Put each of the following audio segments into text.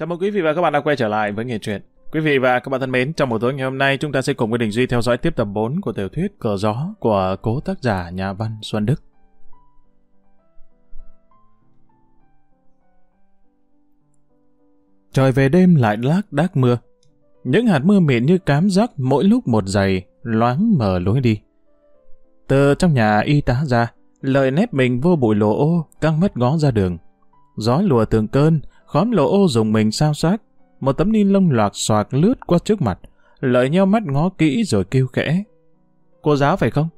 Chào mừng quý vị và các bạn đã quay trở lại với Nghề Truyện. Quý vị và các bạn thân mến, trong buổi tối ngày hôm nay chúng ta sẽ cùng với Đình Duy theo dõi tiếp tập 4 của tiểu thuyết Cờ Gió của cố tác giả nhà văn Xuân Đức. Trời về đêm lại lác đác mưa. Những hạt mưa mịn như cám rắc mỗi lúc một dày, loáng mở lối đi. Từ trong nhà y tá ra, lời nép mình vô bụi lộ ô, căng mắt ngó ra đường. Gió lùa tường cơn, khóm lộ ô dùng mình sao sát. Một tấm ni lông loạt xoạc lướt qua trước mặt, lợi nhau mắt ngó kỹ rồi kêu khẽ. Cô giáo phải không?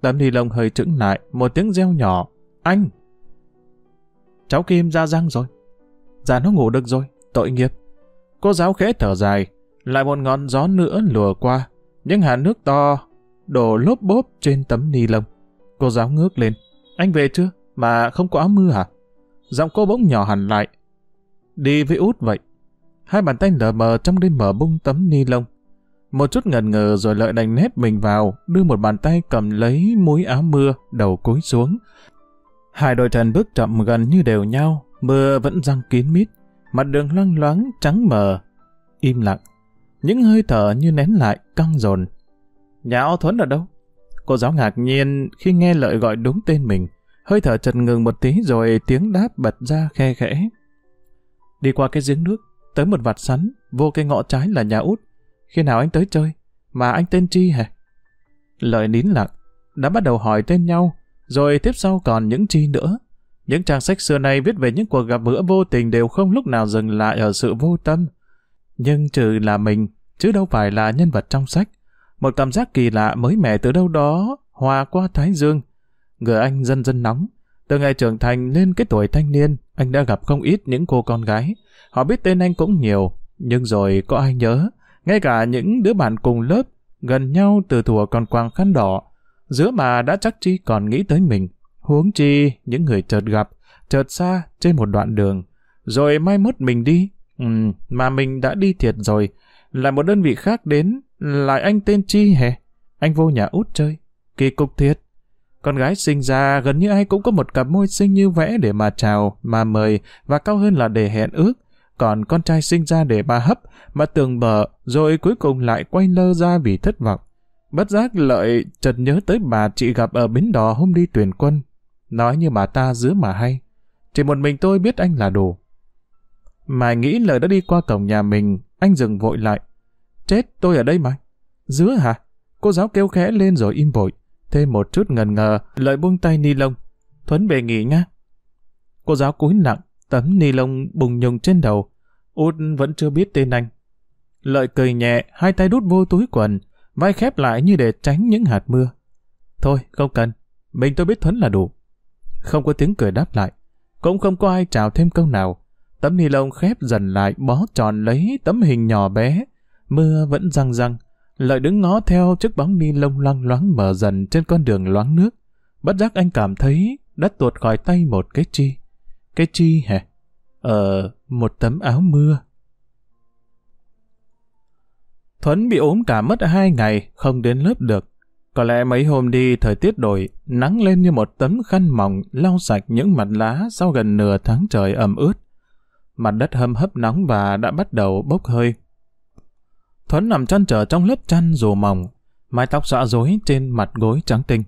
Tấm ni lông hơi trứng lại, một tiếng reo nhỏ. Anh! Cháu Kim ra răng rồi. Dạ nó ngủ được rồi, tội nghiệp. Cô giáo khẽ thở dài, lại một ngọn gió nữa lùa qua, những hạt nước to đổ lốp bốp trên tấm ni lông. Cô giáo ngước lên. Anh về chưa? Mà không có áo mưa hả? Giọng cô bỗng nhỏ hẳn lại. Đi với út vậy. Hai bàn tay lờ mờ trong đêm mở bung tấm ni lông. Một chút ngần ngờ rồi lợi đành nép mình vào, đưa một bàn tay cầm lấy mũi áo mưa, đầu cúi xuống. Hai đôi chân bước chậm gần như đều nhau, mưa vẫn răng kín mít, mặt đường loang loáng trắng mờ. Im lặng, những hơi thở như nén lại, căng dồn. Nhà O Thuấn ở đâu? Cô giáo ngạc nhiên khi nghe lợi gọi đúng tên mình. Hơi thở chật ngừng một tí rồi tiếng đáp bật ra khe khẽ. Đi qua cái giếng nước, tới một vạt sắn, vô cái ngõ trái là nhà út. Khi nào anh tới chơi? Mà anh tên Chi hả? Lời nín lặng, đã bắt đầu hỏi tên nhau, rồi tiếp sau còn những chi nữa. Những trang sách xưa nay viết về những cuộc gặp bữa vô tình đều không lúc nào dừng lại ở sự vô tâm. Nhưng trừ là mình, chứ đâu phải là nhân vật trong sách. Một cảm giác kỳ lạ mới mẻ từ đâu đó, hòa qua thái dương. Người anh dần dần nóng. Từ ngày trưởng thành lên cái tuổi thanh niên, anh đã gặp không ít những cô con gái. Họ biết tên anh cũng nhiều, nhưng rồi có ai nhớ. Ngay cả những đứa bạn cùng lớp, gần nhau từ thùa còn quàng khăn đỏ. Giữa mà đã chắc chi còn nghĩ tới mình. Huống chi những người chợt gặp, chợt xa trên một đoạn đường. Rồi mai mốt mình đi. Ừ, mà mình đã đi thiệt rồi. Lại một đơn vị khác đến, lại anh tên Chi hề? Anh vô nhà út chơi. Kỳ cục thiệt. Con gái sinh ra gần như ai cũng có một cặp môi xinh như vẽ để mà chào, mà mời, và cao hơn là để hẹn ước. Còn con trai sinh ra để bà hấp, mà tường bờ, rồi cuối cùng lại quay lơ ra vì thất vọng. Bất giác lợi chợt nhớ tới bà chị gặp ở bến đò hôm đi tuyển quân. Nói như bà ta giữa mà hay. Chỉ một mình tôi biết anh là đủ. Mà nghĩ lời đã đi qua cổng nhà mình, anh dừng vội lại. Chết, tôi ở đây mà. Giữa hả? Cô giáo kêu khẽ lên rồi im vội. Thêm một chút ngần ngờ, lợi buông tay ni lông. Thuấn về nghỉ nhá. Cô giáo cúi nặng, tấm ni lông bùng nhùng trên đầu. Út vẫn chưa biết tên anh. Lợi cười nhẹ, hai tay đút vô túi quần, vai khép lại như để tránh những hạt mưa. Thôi, không cần. Mình tôi biết Thuấn là đủ. Không có tiếng cười đáp lại. Cũng không có ai chào thêm câu nào. Tấm ni lông khép dần lại bó tròn lấy tấm hình nhỏ bé. Mưa vẫn răng răng. Lợi đứng ngó theo chiếc bóng ni lông loang loáng mở dần trên con đường loáng nước. Bất giác anh cảm thấy đã tuột khỏi tay một cái chi. Cái chi hả? Ờ, một tấm áo mưa. Thuấn bị ốm cả mất hai ngày, không đến lớp được. Có lẽ mấy hôm đi thời tiết đổi, nắng lên như một tấm khăn mỏng lau sạch những mặt lá sau gần nửa tháng trời ẩm ướt. Mặt đất hâm hấp nóng và đã bắt đầu bốc hơi. Thuấn nằm chăn trở trong lớp chăn dù mỏng, mái tóc xõa rối trên mặt gối trắng tinh.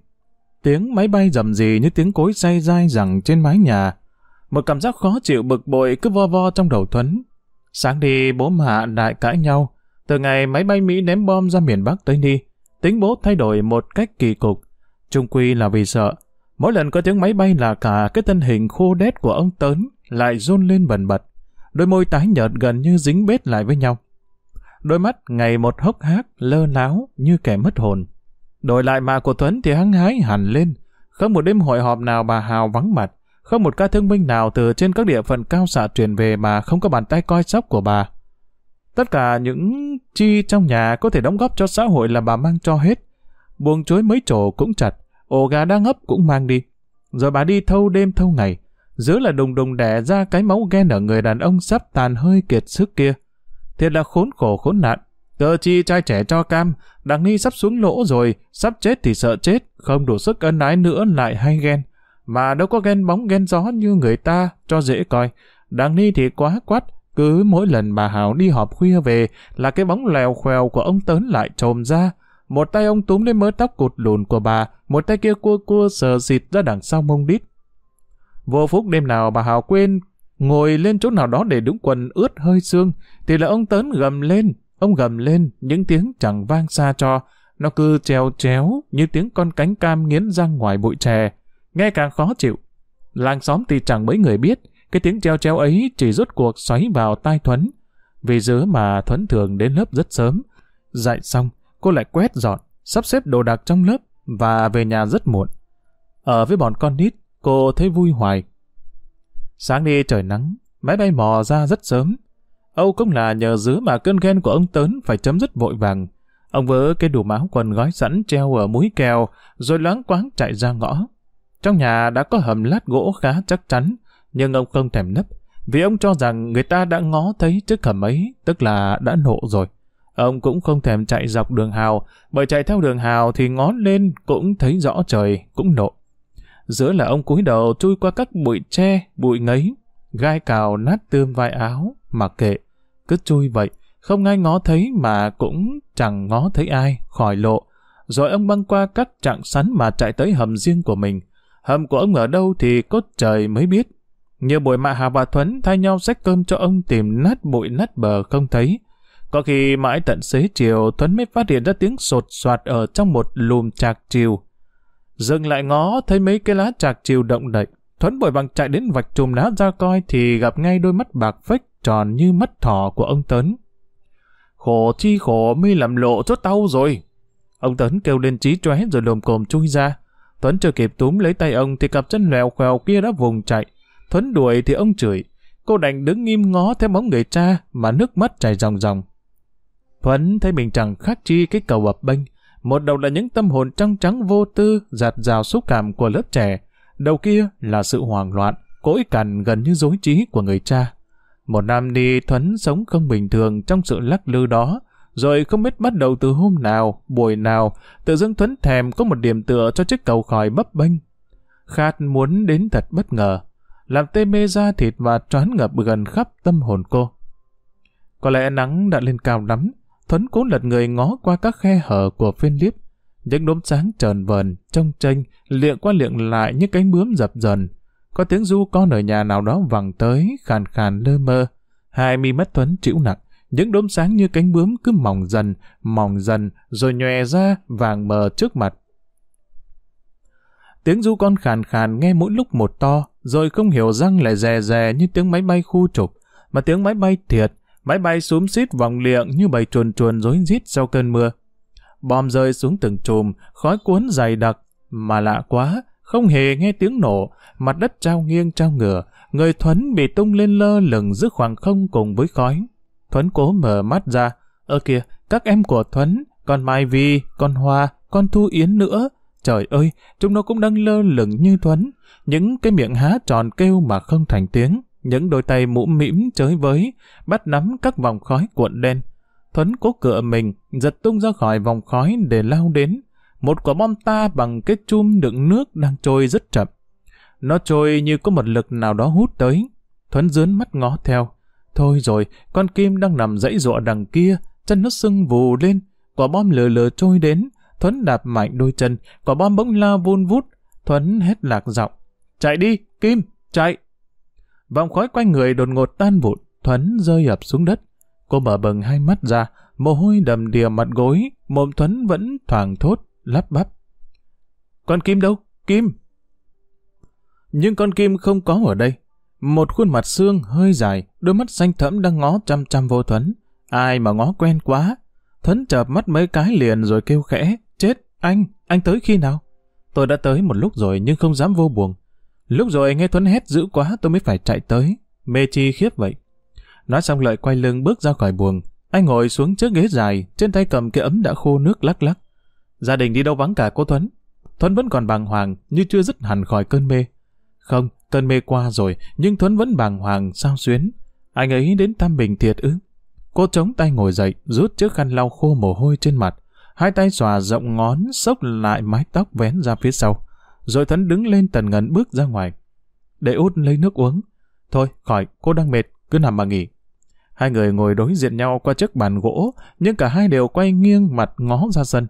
Tiếng máy bay rầm rì như tiếng cối say dai rằng trên mái nhà. Một cảm giác khó chịu bực bội cứ vo vo trong đầu Thuấn. Sáng đi bố mẹ đại cãi nhau. Từ ngày máy bay Mỹ ném bom ra miền Bắc tới đi, tính bố thay đổi một cách kỳ cục. Trung quy là vì sợ. Mỗi lần có tiếng máy bay là cả cái thân hình khô đét của ông Tớn lại run lên bần bật. Đôi môi tái nhợt gần như dính bết lại với nhau đôi mắt ngày một hốc hác, lơ láo như kẻ mất hồn. Đổi lại mà của Tuấn thì hăng hái hẳn lên, không một đêm hội họp nào bà Hào vắng mặt, không một ca thương binh nào từ trên các địa phận cao xạ truyền về mà không có bàn tay coi sóc của bà. Tất cả những chi trong nhà có thể đóng góp cho xã hội là bà mang cho hết. Buông chuối mấy chỗ cũng chặt, ổ gà đang ấp cũng mang đi. Rồi bà đi thâu đêm thâu ngày, giữ là đùng đùng đẻ ra cái máu ghen ở người đàn ông sắp tàn hơi kiệt sức kia. Thiệt là khốn khổ khốn nạn. Tờ chi trai trẻ cho cam, đằng ni sắp xuống lỗ rồi, sắp chết thì sợ chết, không đủ sức ân ái nữa lại hay ghen. Mà đâu có ghen bóng ghen gió như người ta, cho dễ coi. Đằng ni thì quá quát, Cứ mỗi lần bà Hảo đi họp khuya về là cái bóng lèo khoèo của ông Tớn lại trồm ra. Một tay ông túm lên mớ tóc cụt lùn của bà, một tay kia cua cua sờ xịt ra đằng sau mông đít. Vô phúc đêm nào bà Hảo quên ngồi lên chỗ nào đó để đúng quần ướt hơi xương, thì là ông Tớn gầm lên, ông gầm lên, những tiếng chẳng vang xa cho, nó cứ treo chéo như tiếng con cánh cam nghiến răng ngoài bụi chè, nghe càng khó chịu. Làng xóm thì chẳng mấy người biết, cái tiếng treo treo ấy chỉ rốt cuộc xoáy vào tai Thuấn. Vì dứa mà Thuấn thường đến lớp rất sớm. Dạy xong, cô lại quét dọn, sắp xếp đồ đạc trong lớp và về nhà rất muộn. Ở với bọn con nít, cô thấy vui hoài. Sáng đi trời nắng, máy bay mò ra rất sớm. Âu cũng là nhờ dứa mà cơn ghen của ông Tớn phải chấm dứt vội vàng. Ông vớ cái đủ máu quần gói sẵn treo ở mũi kèo, rồi loáng quáng chạy ra ngõ. Trong nhà đã có hầm lát gỗ khá chắc chắn, nhưng ông không thèm nấp, vì ông cho rằng người ta đã ngó thấy chiếc hầm ấy, tức là đã nộ rồi. Ông cũng không thèm chạy dọc đường hào, bởi chạy theo đường hào thì ngó lên cũng thấy rõ trời, cũng nộ. Giữa là ông cúi đầu chui qua các bụi tre, bụi ngấy, gai cào nát tươm vai áo, mặc kệ, cứ chui vậy, không ai ngó thấy mà cũng chẳng ngó thấy ai, khỏi lộ. Rồi ông băng qua các trạng sắn mà chạy tới hầm riêng của mình. Hầm của ông ở đâu thì có trời mới biết. Nhiều buổi mạ Hà và Thuấn thay nhau xách cơm cho ông tìm nát bụi nát bờ không thấy. Có khi mãi tận xế chiều Thuấn mới phát hiện ra tiếng sột soạt ở trong một lùm trạc chiều. Dừng lại ngó, thấy mấy cái lá chạc chiều động đậy. Thuấn bội bằng chạy đến vạch chùm lá ra coi thì gặp ngay đôi mắt bạc phách tròn như mắt thỏ của ông Tấn. Khổ chi khổ, mi làm lộ cho tao rồi. Ông Tấn kêu lên trí chóe rồi lồm cồm chui ra. Tuấn chưa kịp túm lấy tay ông thì cặp chân lèo khèo kia đã vùng chạy. Thuấn đuổi thì ông chửi. Cô đành đứng nghiêm ngó theo bóng người cha mà nước mắt chảy ròng ròng. Thuấn thấy mình chẳng khác chi cái cầu ập bênh. Một đầu là những tâm hồn trong trắng vô tư, giạt rào xúc cảm của lớp trẻ. Đầu kia là sự hoảng loạn, cỗi cằn gần như dối trí của người cha. Một nam đi Thuấn sống không bình thường trong sự lắc lư đó, rồi không biết bắt đầu từ hôm nào, buổi nào, tự dưng Thuấn thèm có một điểm tựa cho chiếc cầu khỏi bấp bênh. Khát muốn đến thật bất ngờ, làm tê mê da thịt và choán ngập gần khắp tâm hồn cô. Có lẽ nắng đã lên cao lắm, Thuấn cố lật người ngó qua các khe hở của phiên liếp. Những đốm sáng trờn vờn, trông tranh, liệng qua liệng lại như cánh bướm dập dần. Có tiếng du con ở nhà nào đó vẳng tới, khàn khàn lơ mơ. Hai mi mắt Thuấn chịu nặng, những đốm sáng như cánh bướm cứ mỏng dần, mỏng dần, rồi nhòe ra, vàng mờ trước mặt. Tiếng du con khàn khàn nghe mỗi lúc một to, rồi không hiểu răng lại rè rè như tiếng máy bay khu trục, mà tiếng máy bay thiệt, máy bay xúm xít vòng liệng như bầy chuồn chuồn rối rít sau cơn mưa. Bom rơi xuống từng chùm, khói cuốn dày đặc, mà lạ quá, không hề nghe tiếng nổ, mặt đất trao nghiêng trao ngửa, người Thuấn bị tung lên lơ lửng giữa khoảng không cùng với khói. Thuấn cố mở mắt ra, ơ kìa, các em của Thuấn, con Mai Vi, con Hoa, con Thu Yến nữa, trời ơi, chúng nó cũng đang lơ lửng như Thuấn, những cái miệng há tròn kêu mà không thành tiếng, những đôi tay mũm mĩm chới với, bắt nắm các vòng khói cuộn đen. Thuấn cố cựa mình, giật tung ra khỏi vòng khói để lao đến. Một quả bom ta bằng cái chum đựng nước đang trôi rất chậm. Nó trôi như có một lực nào đó hút tới. Thuấn dướn mắt ngó theo. Thôi rồi, con Kim đang nằm dãy dọa đằng kia, chân nó sưng vù lên. Quả bom lờ lờ trôi đến. Thuấn đạp mạnh đôi chân, quả bom bỗng lao vun vút. Thuấn hét lạc giọng. Chạy đi, Kim, chạy! Vòng khói quanh người đột ngột tan vụn, Thuấn rơi ập xuống đất. Cô mở bừng hai mắt ra, mồ hôi đầm đìa mặt gối, mồm Thuấn vẫn thoảng thốt, lắp bắp. Con Kim đâu? Kim! Nhưng con Kim không có ở đây. Một khuôn mặt xương hơi dài, đôi mắt xanh thẫm đang ngó chăm chăm vô Thuấn. Ai mà ngó quen quá. Thuấn chợp mắt mấy cái liền rồi kêu khẽ. Chết, anh, anh tới khi nào? Tôi đã tới một lúc rồi nhưng không dám vô buồn. Lúc rồi nghe Thuấn hét dữ quá tôi mới phải chạy tới. Mê chi khiếp vậy. Nói xong lợi quay lưng bước ra khỏi buồng. Anh ngồi xuống trước ghế dài, trên tay cầm cái ấm đã khô nước lắc lắc. Gia đình đi đâu vắng cả cô Thuấn. Thuấn vẫn còn bàng hoàng, như chưa dứt hẳn khỏi cơn mê. Không, cơn mê qua rồi, nhưng Thuấn vẫn bàng hoàng, sao xuyến. Anh ấy đến thăm mình thiệt ư. Cô chống tay ngồi dậy, rút chiếc khăn lau khô mồ hôi trên mặt. Hai tay xòa rộng ngón, xốc lại mái tóc vén ra phía sau. Rồi Thấn đứng lên tần ngần bước ra ngoài. Để út lấy nước uống. Thôi, khỏi, cô đang mệt, cứ nằm mà nghỉ. Hai người ngồi đối diện nhau qua chiếc bàn gỗ, nhưng cả hai đều quay nghiêng mặt ngó ra sân.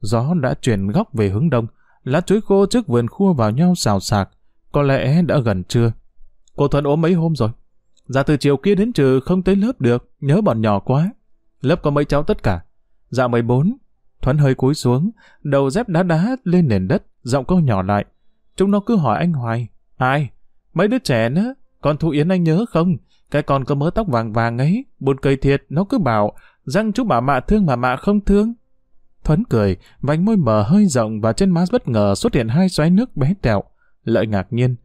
Gió đã chuyển góc về hướng đông, lá chuối khô trước vườn khua vào nhau xào xạc. Có lẽ đã gần trưa. Cô Thuận ốm mấy hôm rồi. Dạ từ chiều kia đến trừ không tới lớp được, nhớ bọn nhỏ quá. Lớp có mấy cháu tất cả. Dạ 14. Thuận hơi cúi xuống, đầu dép đá đá lên nền đất, giọng cô nhỏ lại. Chúng nó cứ hỏi anh hoài. Ai? Mấy đứa trẻ nữa. Con Thu Yến anh nhớ không? Cái con có mớ tóc vàng vàng ấy, buồn cười thiệt, nó cứ bảo, răng chú bà mạ thương mà mạ không thương. Thuấn cười, vành môi mờ hơi rộng và trên má bất ngờ xuất hiện hai xoáy nước bé tẹo. Lợi ngạc nhiên.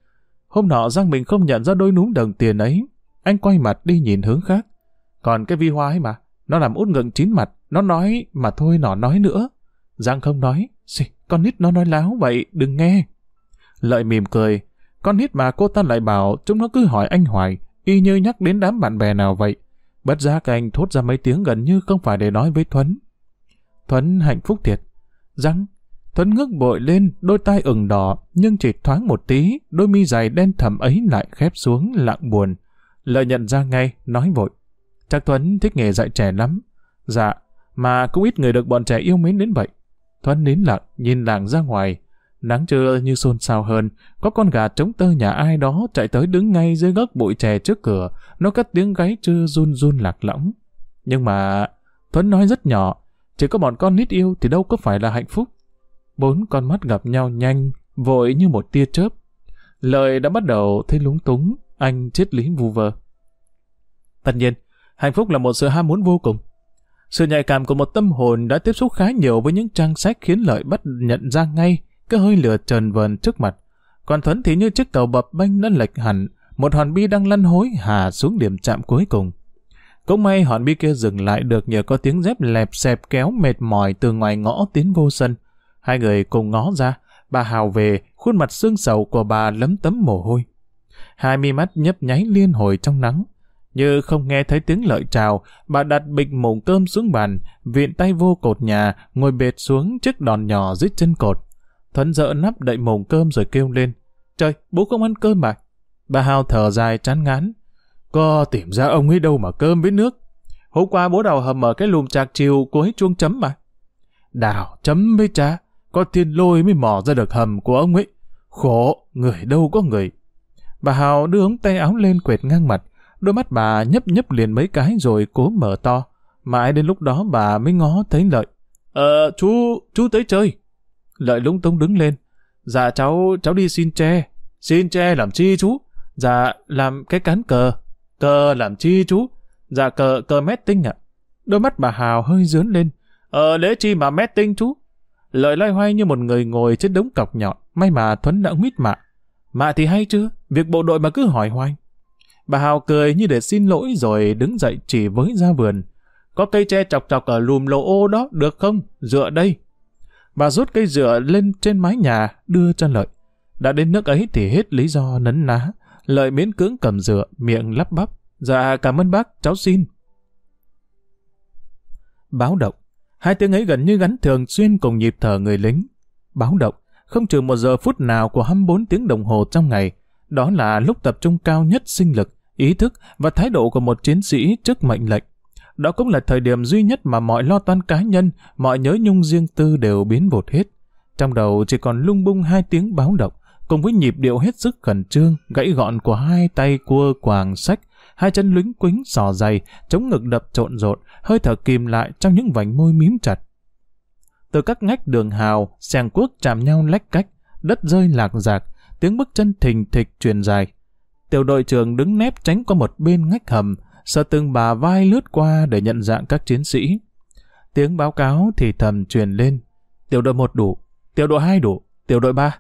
Hôm nọ Giang mình không nhận ra đôi núm đồng tiền ấy. Anh quay mặt đi nhìn hướng khác. Còn cái vi hoa ấy mà, nó làm út ngừng chín mặt, nó nói mà thôi nó nói nữa. Giang không nói, Xì, con nít nó nói láo vậy, đừng nghe. Lợi mỉm cười, con nít mà cô ta lại bảo chúng nó cứ hỏi anh hoài, y như nhắc đến đám bạn bè nào vậy. Bất giác anh thốt ra mấy tiếng gần như không phải để nói với Thuấn. Thuấn hạnh phúc thiệt. Răng, Thuấn ngước bội lên, đôi tai ửng đỏ, nhưng chỉ thoáng một tí, đôi mi dài đen thầm ấy lại khép xuống lặng buồn. Lợi nhận ra ngay, nói vội. Chắc Thuấn thích nghề dạy trẻ lắm. Dạ, mà cũng ít người được bọn trẻ yêu mến đến vậy. Thuấn nín lặng, nhìn làng ra ngoài, Nắng trưa như xôn xao hơn, có con gà trống tơ nhà ai đó chạy tới đứng ngay dưới gốc bụi chè trước cửa, nó cất tiếng gáy trưa run run lạc lõng. Nhưng mà, Thuấn nói rất nhỏ, chỉ có bọn con nít yêu thì đâu có phải là hạnh phúc. Bốn con mắt gặp nhau nhanh, vội như một tia chớp. Lời đã bắt đầu thấy lúng túng, anh triết lý vu vơ. Tất nhiên, hạnh phúc là một sự ham muốn vô cùng. Sự nhạy cảm của một tâm hồn đã tiếp xúc khá nhiều với những trang sách khiến Lợi bắt nhận ra ngay cái hơi lửa trần vờn trước mặt. Còn Thuấn thì như chiếc tàu bập bênh đã lệch hẳn, một hòn bi đang lăn hối hà xuống điểm chạm cuối cùng. Cũng may hòn bi kia dừng lại được nhờ có tiếng dép lẹp xẹp kéo mệt mỏi từ ngoài ngõ tiến vô sân. Hai người cùng ngó ra, bà Hào về, khuôn mặt xương sầu của bà lấm tấm mồ hôi. Hai mi mắt nhấp nháy liên hồi trong nắng. Như không nghe thấy tiếng lợi trào, bà đặt bịch mồm cơm xuống bàn, viện tay vô cột nhà, ngồi bệt xuống chiếc đòn nhỏ dưới chân cột. Thuấn dỡ nắp đậy mồm cơm rồi kêu lên. Trời, bố không ăn cơm mà. Bà Hào thở dài chán ngán. Có tìm ra ông ấy đâu mà cơm với nước. Hôm qua bố đào hầm ở cái lùm chạc chiều cuối chuông chấm mà. Đào chấm với cha, có thiên lôi mới mò ra được hầm của ông ấy. Khổ, người đâu có người. Bà Hào đưa ống tay áo lên quệt ngang mặt, đôi mắt bà nhấp nhấp liền mấy cái rồi cố mở to. Mãi đến lúc đó bà mới ngó thấy lợi. Ờ, chú, chú tới chơi. Lợi lúng túng đứng lên. Dạ cháu, cháu đi xin tre. Xin tre làm chi chú? Dạ, làm cái cán cờ. Cờ làm chi chú? Dạ cờ, cờ mét tinh ạ. Đôi mắt bà Hào hơi dướn lên. Ờ, lễ chi mà mét tinh chú? Lợi loay hoay như một người ngồi trên đống cọc nhọn. May mà Thuấn đã nguyết mạ. Mạ thì hay chưa? Việc bộ đội mà cứ hỏi hoài. Bà Hào cười như để xin lỗi rồi đứng dậy chỉ với ra vườn. Có cây tre chọc chọc ở lùm lỗ ô đó, được không? Dựa đây. Bà rút cây dựa lên trên mái nhà, đưa cho Lợi. Đã đến nước ấy thì hết lý do nấn ná. Lợi miễn cưỡng cầm dựa, miệng lắp bắp. Dạ, cảm ơn bác, cháu xin. Báo động. Hai tiếng ấy gần như gắn thường xuyên cùng nhịp thở người lính. Báo động. Không trừ một giờ phút nào của 24 tiếng đồng hồ trong ngày. Đó là lúc tập trung cao nhất sinh lực, ý thức và thái độ của một chiến sĩ trước mệnh lệnh. Đó cũng là thời điểm duy nhất mà mọi lo toan cá nhân, mọi nhớ nhung riêng tư đều biến vụt hết. Trong đầu chỉ còn lung bung hai tiếng báo động, cùng với nhịp điệu hết sức khẩn trương, gãy gọn của hai tay cua quàng sách, hai chân lính quính sò dày, chống ngực đập trộn rộn, hơi thở kìm lại trong những vành môi mím chặt. Từ các ngách đường hào, sàng cuốc chạm nhau lách cách, đất rơi lạc rạc, tiếng bước chân thình thịch truyền dài. Tiểu đội trưởng đứng nép tránh qua một bên ngách hầm, sợ từng bà vai lướt qua để nhận dạng các chiến sĩ. Tiếng báo cáo thì thầm truyền lên. Tiểu đội một đủ, tiểu đội hai đủ, tiểu đội ba.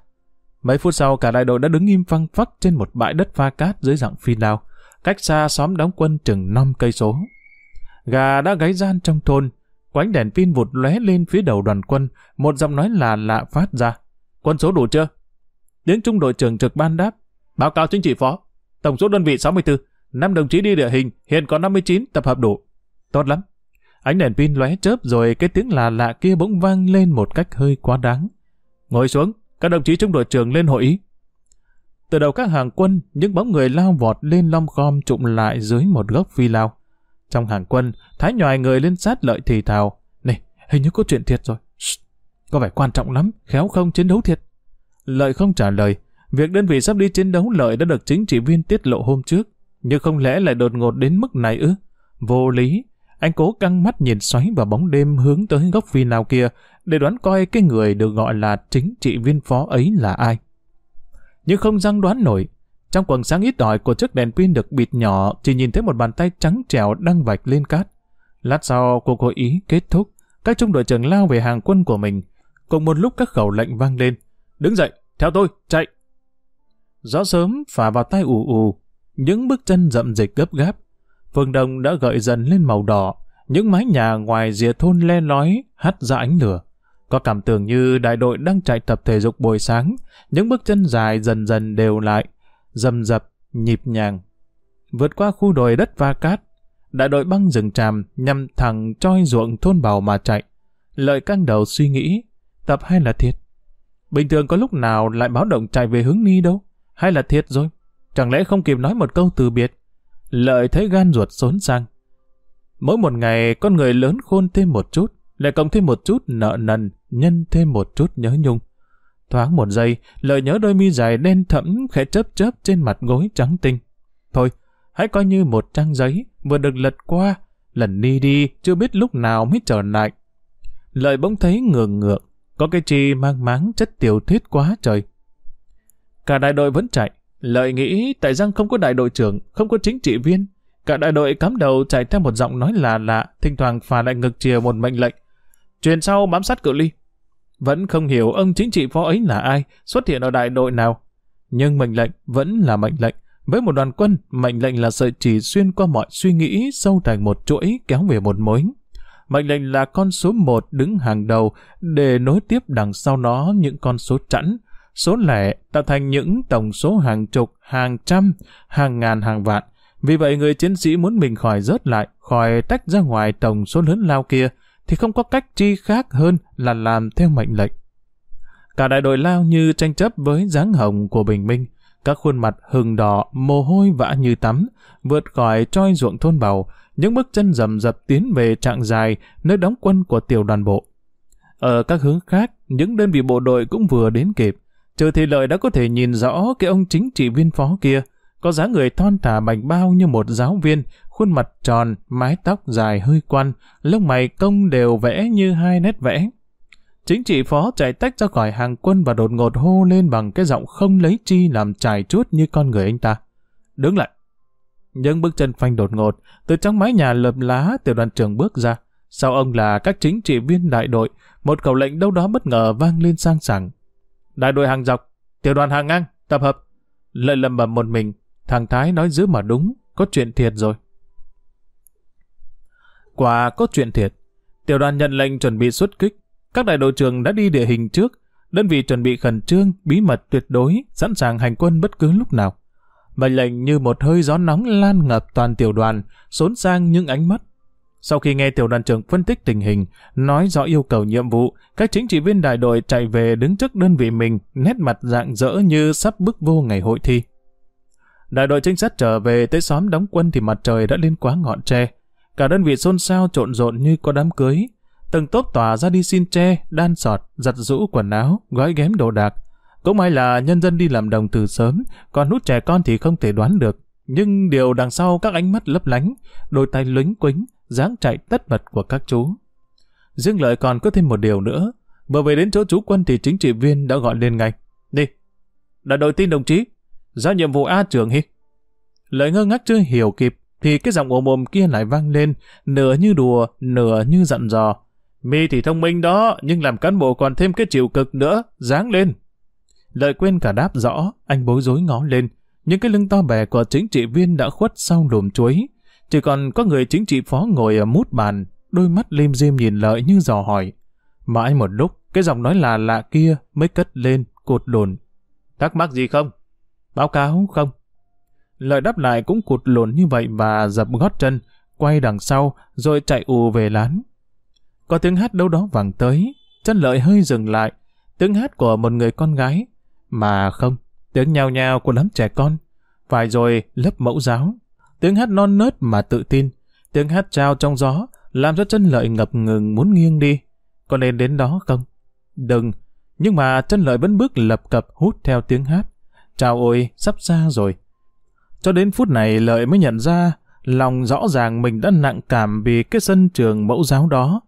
Mấy phút sau cả đại đội đã đứng im phăng phắc trên một bãi đất pha cát dưới dạng phi lao, cách xa xóm đóng quân chừng 5 cây số. Gà đã gáy gian trong thôn, quánh đèn pin vụt lóe lên phía đầu đoàn quân, một giọng nói là lạ phát ra. Quân số đủ chưa? Tiếng trung đội trưởng trực ban đáp. Báo cáo chính trị phó. Tổng số đơn vị 64, năm đồng chí đi địa hình, hiện có 59 tập hợp đủ. Tốt lắm. Ánh đèn pin lóe chớp rồi cái tiếng là lạ kia bỗng vang lên một cách hơi quá đáng. Ngồi xuống, các đồng chí trung đội trưởng lên hội ý. Từ đầu các hàng quân, những bóng người lao vọt lên long khom trụm lại dưới một gốc phi lao. Trong hàng quân, Thái nhòi người lên sát lợi thì thào. Này, hình như có chuyện thiệt rồi. Shh, có vẻ quan trọng lắm, khéo không chiến đấu thiệt. Lợi không trả lời. Việc đơn vị sắp đi chiến đấu lợi đã được chính trị viên tiết lộ hôm trước. Nhưng không lẽ lại đột ngột đến mức này ư? Vô lý. Anh cố căng mắt nhìn xoáy vào bóng đêm hướng tới góc phi nào kia để đoán coi cái người được gọi là chính trị viên phó ấy là ai. Nhưng không răng đoán nổi. Trong quần sáng ít ỏi của chiếc đèn pin được bịt nhỏ chỉ nhìn thấy một bàn tay trắng trẻo đang vạch lên cát. Lát sau cuộc hội ý kết thúc, các trung đội trưởng lao về hàng quân của mình. Cùng một lúc các khẩu lệnh vang lên. Đứng dậy, theo tôi, chạy. Gió sớm phả vào tay ù ù, những bước chân rậm dịch gấp gáp. Phương Đông đã gợi dần lên màu đỏ, những mái nhà ngoài rìa thôn le lói hắt ra ánh lửa. Có cảm tưởng như đại đội đang chạy tập thể dục buổi sáng, những bước chân dài dần dần đều lại, dầm dập, nhịp nhàng. Vượt qua khu đồi đất va cát, đại đội băng rừng tràm nhằm thẳng choi ruộng thôn bào mà chạy. Lợi căng đầu suy nghĩ, tập hay là thiệt? Bình thường có lúc nào lại báo động chạy về hướng ni đâu? Hay là thiệt rồi? Chẳng lẽ không kịp nói một câu từ biệt? Lợi thấy gan ruột xốn sang. Mỗi một ngày con người lớn khôn thêm một chút, lại cộng thêm một chút nợ nần, nhân thêm một chút nhớ nhung. Thoáng một giây, lợi nhớ đôi mi dài đen thẫm khẽ chớp chớp trên mặt gối trắng tinh. Thôi, hãy coi như một trang giấy vừa được lật qua, lần đi đi chưa biết lúc nào mới trở lại. Lợi bỗng thấy ngường ngượng, có cái chi mang máng chất tiểu thuyết quá trời. Cả đại đội vẫn chạy, lợi nghĩ tại rằng không có đại đội trưởng, không có chính trị viên. Cả đại đội cắm đầu chạy theo một giọng nói lạ lạ, thỉnh thoảng phà lại ngực chìa một mệnh lệnh. Truyền sau bám sát cự ly. Vẫn không hiểu ông chính trị phó ấy là ai, xuất hiện ở đại đội nào. Nhưng mệnh lệnh vẫn là mệnh lệnh. Với một đoàn quân, mệnh lệnh là sợi chỉ xuyên qua mọi suy nghĩ sâu thành một chuỗi kéo về một mối. Mệnh lệnh là con số một đứng hàng đầu để nối tiếp đằng sau nó những con số chẵn, số lẻ tạo thành những tổng số hàng chục, hàng trăm, hàng ngàn, hàng vạn. Vì vậy người chiến sĩ muốn mình khỏi rớt lại, khỏi tách ra ngoài tổng số lớn lao kia, thì không có cách chi khác hơn là làm theo mệnh lệnh. Cả đại đội lao như tranh chấp với dáng hồng của bình minh, các khuôn mặt hừng đỏ, mồ hôi vã như tắm, vượt khỏi troi ruộng thôn bầu, những bước chân rầm rập tiến về trạng dài nơi đóng quân của tiểu đoàn bộ. Ở các hướng khác, những đơn vị bộ đội cũng vừa đến kịp, trừ thì lợi đã có thể nhìn rõ cái ông chính trị viên phó kia, có dáng người thon thả bành bao như một giáo viên, khuôn mặt tròn, mái tóc dài hơi quăn, lông mày công đều vẽ như hai nét vẽ. Chính trị phó chạy tách ra khỏi hàng quân và đột ngột hô lên bằng cái giọng không lấy chi làm trải chuốt như con người anh ta. Đứng lại. Những bước chân phanh đột ngột, từ trong mái nhà lợp lá tiểu đoàn trưởng bước ra. Sau ông là các chính trị viên đại đội, một khẩu lệnh đâu đó bất ngờ vang lên sang sảng. Đại đội hàng dọc, tiểu đoàn hàng ngang, tập hợp. Lợi lầm bầm một mình, thằng Thái nói giữ mà đúng, có chuyện thiệt rồi. Quả có chuyện thiệt. Tiểu đoàn nhận lệnh chuẩn bị xuất kích. Các đại đội trưởng đã đi địa hình trước. Đơn vị chuẩn bị khẩn trương, bí mật tuyệt đối, sẵn sàng hành quân bất cứ lúc nào. Mệnh lệnh như một hơi gió nóng lan ngập toàn tiểu đoàn, xốn sang những ánh mắt. Sau khi nghe tiểu đoàn trưởng phân tích tình hình, nói rõ yêu cầu nhiệm vụ, các chính trị viên đại đội chạy về đứng trước đơn vị mình, nét mặt dạng dỡ như sắp bước vô ngày hội thi. Đại đội trinh sát trở về tới xóm đóng quân thì mặt trời đã lên quá ngọn tre. Cả đơn vị xôn xao trộn rộn như có đám cưới. Từng tốp tỏa ra đi xin tre, đan sọt, giặt rũ quần áo, gói ghém đồ đạc. Cũng may là nhân dân đi làm đồng từ sớm, còn nút trẻ con thì không thể đoán được. Nhưng điều đằng sau các ánh mắt lấp lánh, đôi tay lính quính, dáng chạy tất bật của các chú. Riêng lợi còn có thêm một điều nữa. Vừa về đến chỗ chú quân thì chính trị viên đã gọi lên ngay. Đi, đã đội tin đồng chí, giao nhiệm vụ A trưởng hi. Lợi ngơ ngác chưa hiểu kịp, thì cái giọng ồm ồm kia lại vang lên, nửa như đùa, nửa như dặn dò. Mi thì thông minh đó, nhưng làm cán bộ còn thêm cái chịu cực nữa, dáng lên. Lợi quên cả đáp rõ, anh bối rối ngó lên. Những cái lưng to bè của chính trị viên đã khuất sau lùm chuối. Chỉ còn có người chính trị phó ngồi ở mút bàn, đôi mắt lim dim nhìn lợi như dò hỏi. Mãi một lúc, cái giọng nói là lạ kia mới cất lên, cột lồn. Thắc mắc gì không? Báo cáo không? Lợi đáp lại cũng cụt lùn như vậy và dập gót chân, quay đằng sau, rồi chạy ù về lán. Có tiếng hát đâu đó vẳng tới, chân lợi hơi dừng lại, tiếng hát của một người con gái. Mà không, tiếng nhào nhào của đám trẻ con. Phải rồi, lớp mẫu giáo. Tiếng hát non nớt mà tự tin. Tiếng hát trao trong gió, làm cho chân lợi ngập ngừng muốn nghiêng đi. Có nên đến đó không? Đừng. Nhưng mà chân lợi vẫn bước lập cập hút theo tiếng hát. Chào ôi, sắp xa rồi. Cho đến phút này lợi mới nhận ra lòng rõ ràng mình đã nặng cảm vì cái sân trường mẫu giáo đó.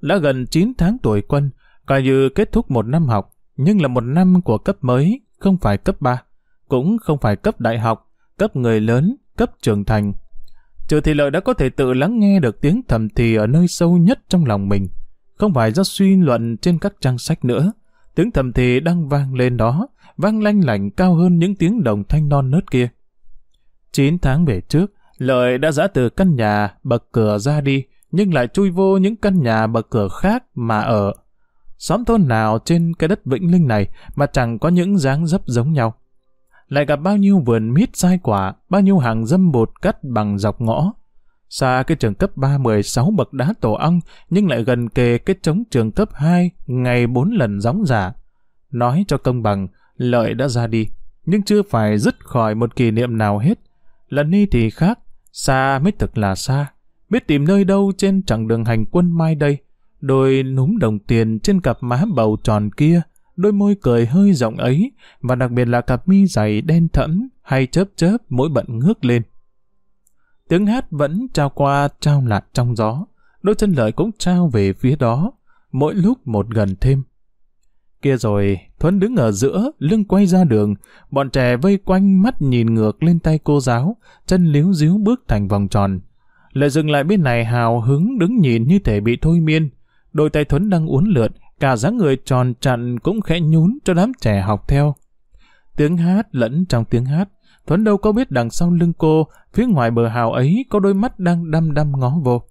Đã gần 9 tháng tuổi quân, coi như kết thúc một năm học, nhưng là một năm của cấp mới, không phải cấp 3, cũng không phải cấp đại học, cấp người lớn, cấp trưởng thành. Trừ thì lợi đã có thể tự lắng nghe được tiếng thầm thì ở nơi sâu nhất trong lòng mình, không phải do suy luận trên các trang sách nữa. Tiếng thầm thì đang vang lên đó, vang lanh lảnh cao hơn những tiếng đồng thanh non nớt kia. 9 tháng về trước, Lợi đã dã từ căn nhà bậc cửa ra đi, nhưng lại chui vô những căn nhà bậc cửa khác mà ở. Xóm thôn nào trên cái đất Vĩnh Linh này mà chẳng có những dáng dấp giống nhau. Lại gặp bao nhiêu vườn mít sai quả, bao nhiêu hàng dâm bột cắt bằng dọc ngõ. Xa cái trường cấp 3 16 bậc đá tổ ong, nhưng lại gần kề cái trống trường cấp 2, ngày bốn lần gióng giả. Nói cho công bằng, lợi đã ra đi, nhưng chưa phải dứt khỏi một kỷ niệm nào hết. Lần đi thì khác, xa mới thực là xa. Biết tìm nơi đâu trên chặng đường hành quân mai đây, đôi núm đồng tiền trên cặp má bầu tròn kia, đôi môi cười hơi rộng ấy, và đặc biệt là cặp mi dày đen thẫm hay chớp chớp mỗi bận ngước lên. Tiếng hát vẫn trao qua trao lại trong gió, đôi chân lợi cũng trao về phía đó, mỗi lúc một gần thêm. Kia rồi, Thuấn đứng ở giữa, lưng quay ra đường, bọn trẻ vây quanh mắt nhìn ngược lên tay cô giáo, chân líu díu bước thành vòng tròn. Lại dừng lại bên này hào hứng đứng nhìn như thể bị thôi miên. Đôi tay Thuấn đang uốn lượn, cả dáng người tròn trặn cũng khẽ nhún cho đám trẻ học theo. Tiếng hát lẫn trong tiếng hát, Thuấn đâu có biết đằng sau lưng cô, phía ngoài bờ hào ấy có đôi mắt đang đăm đăm ngó vô.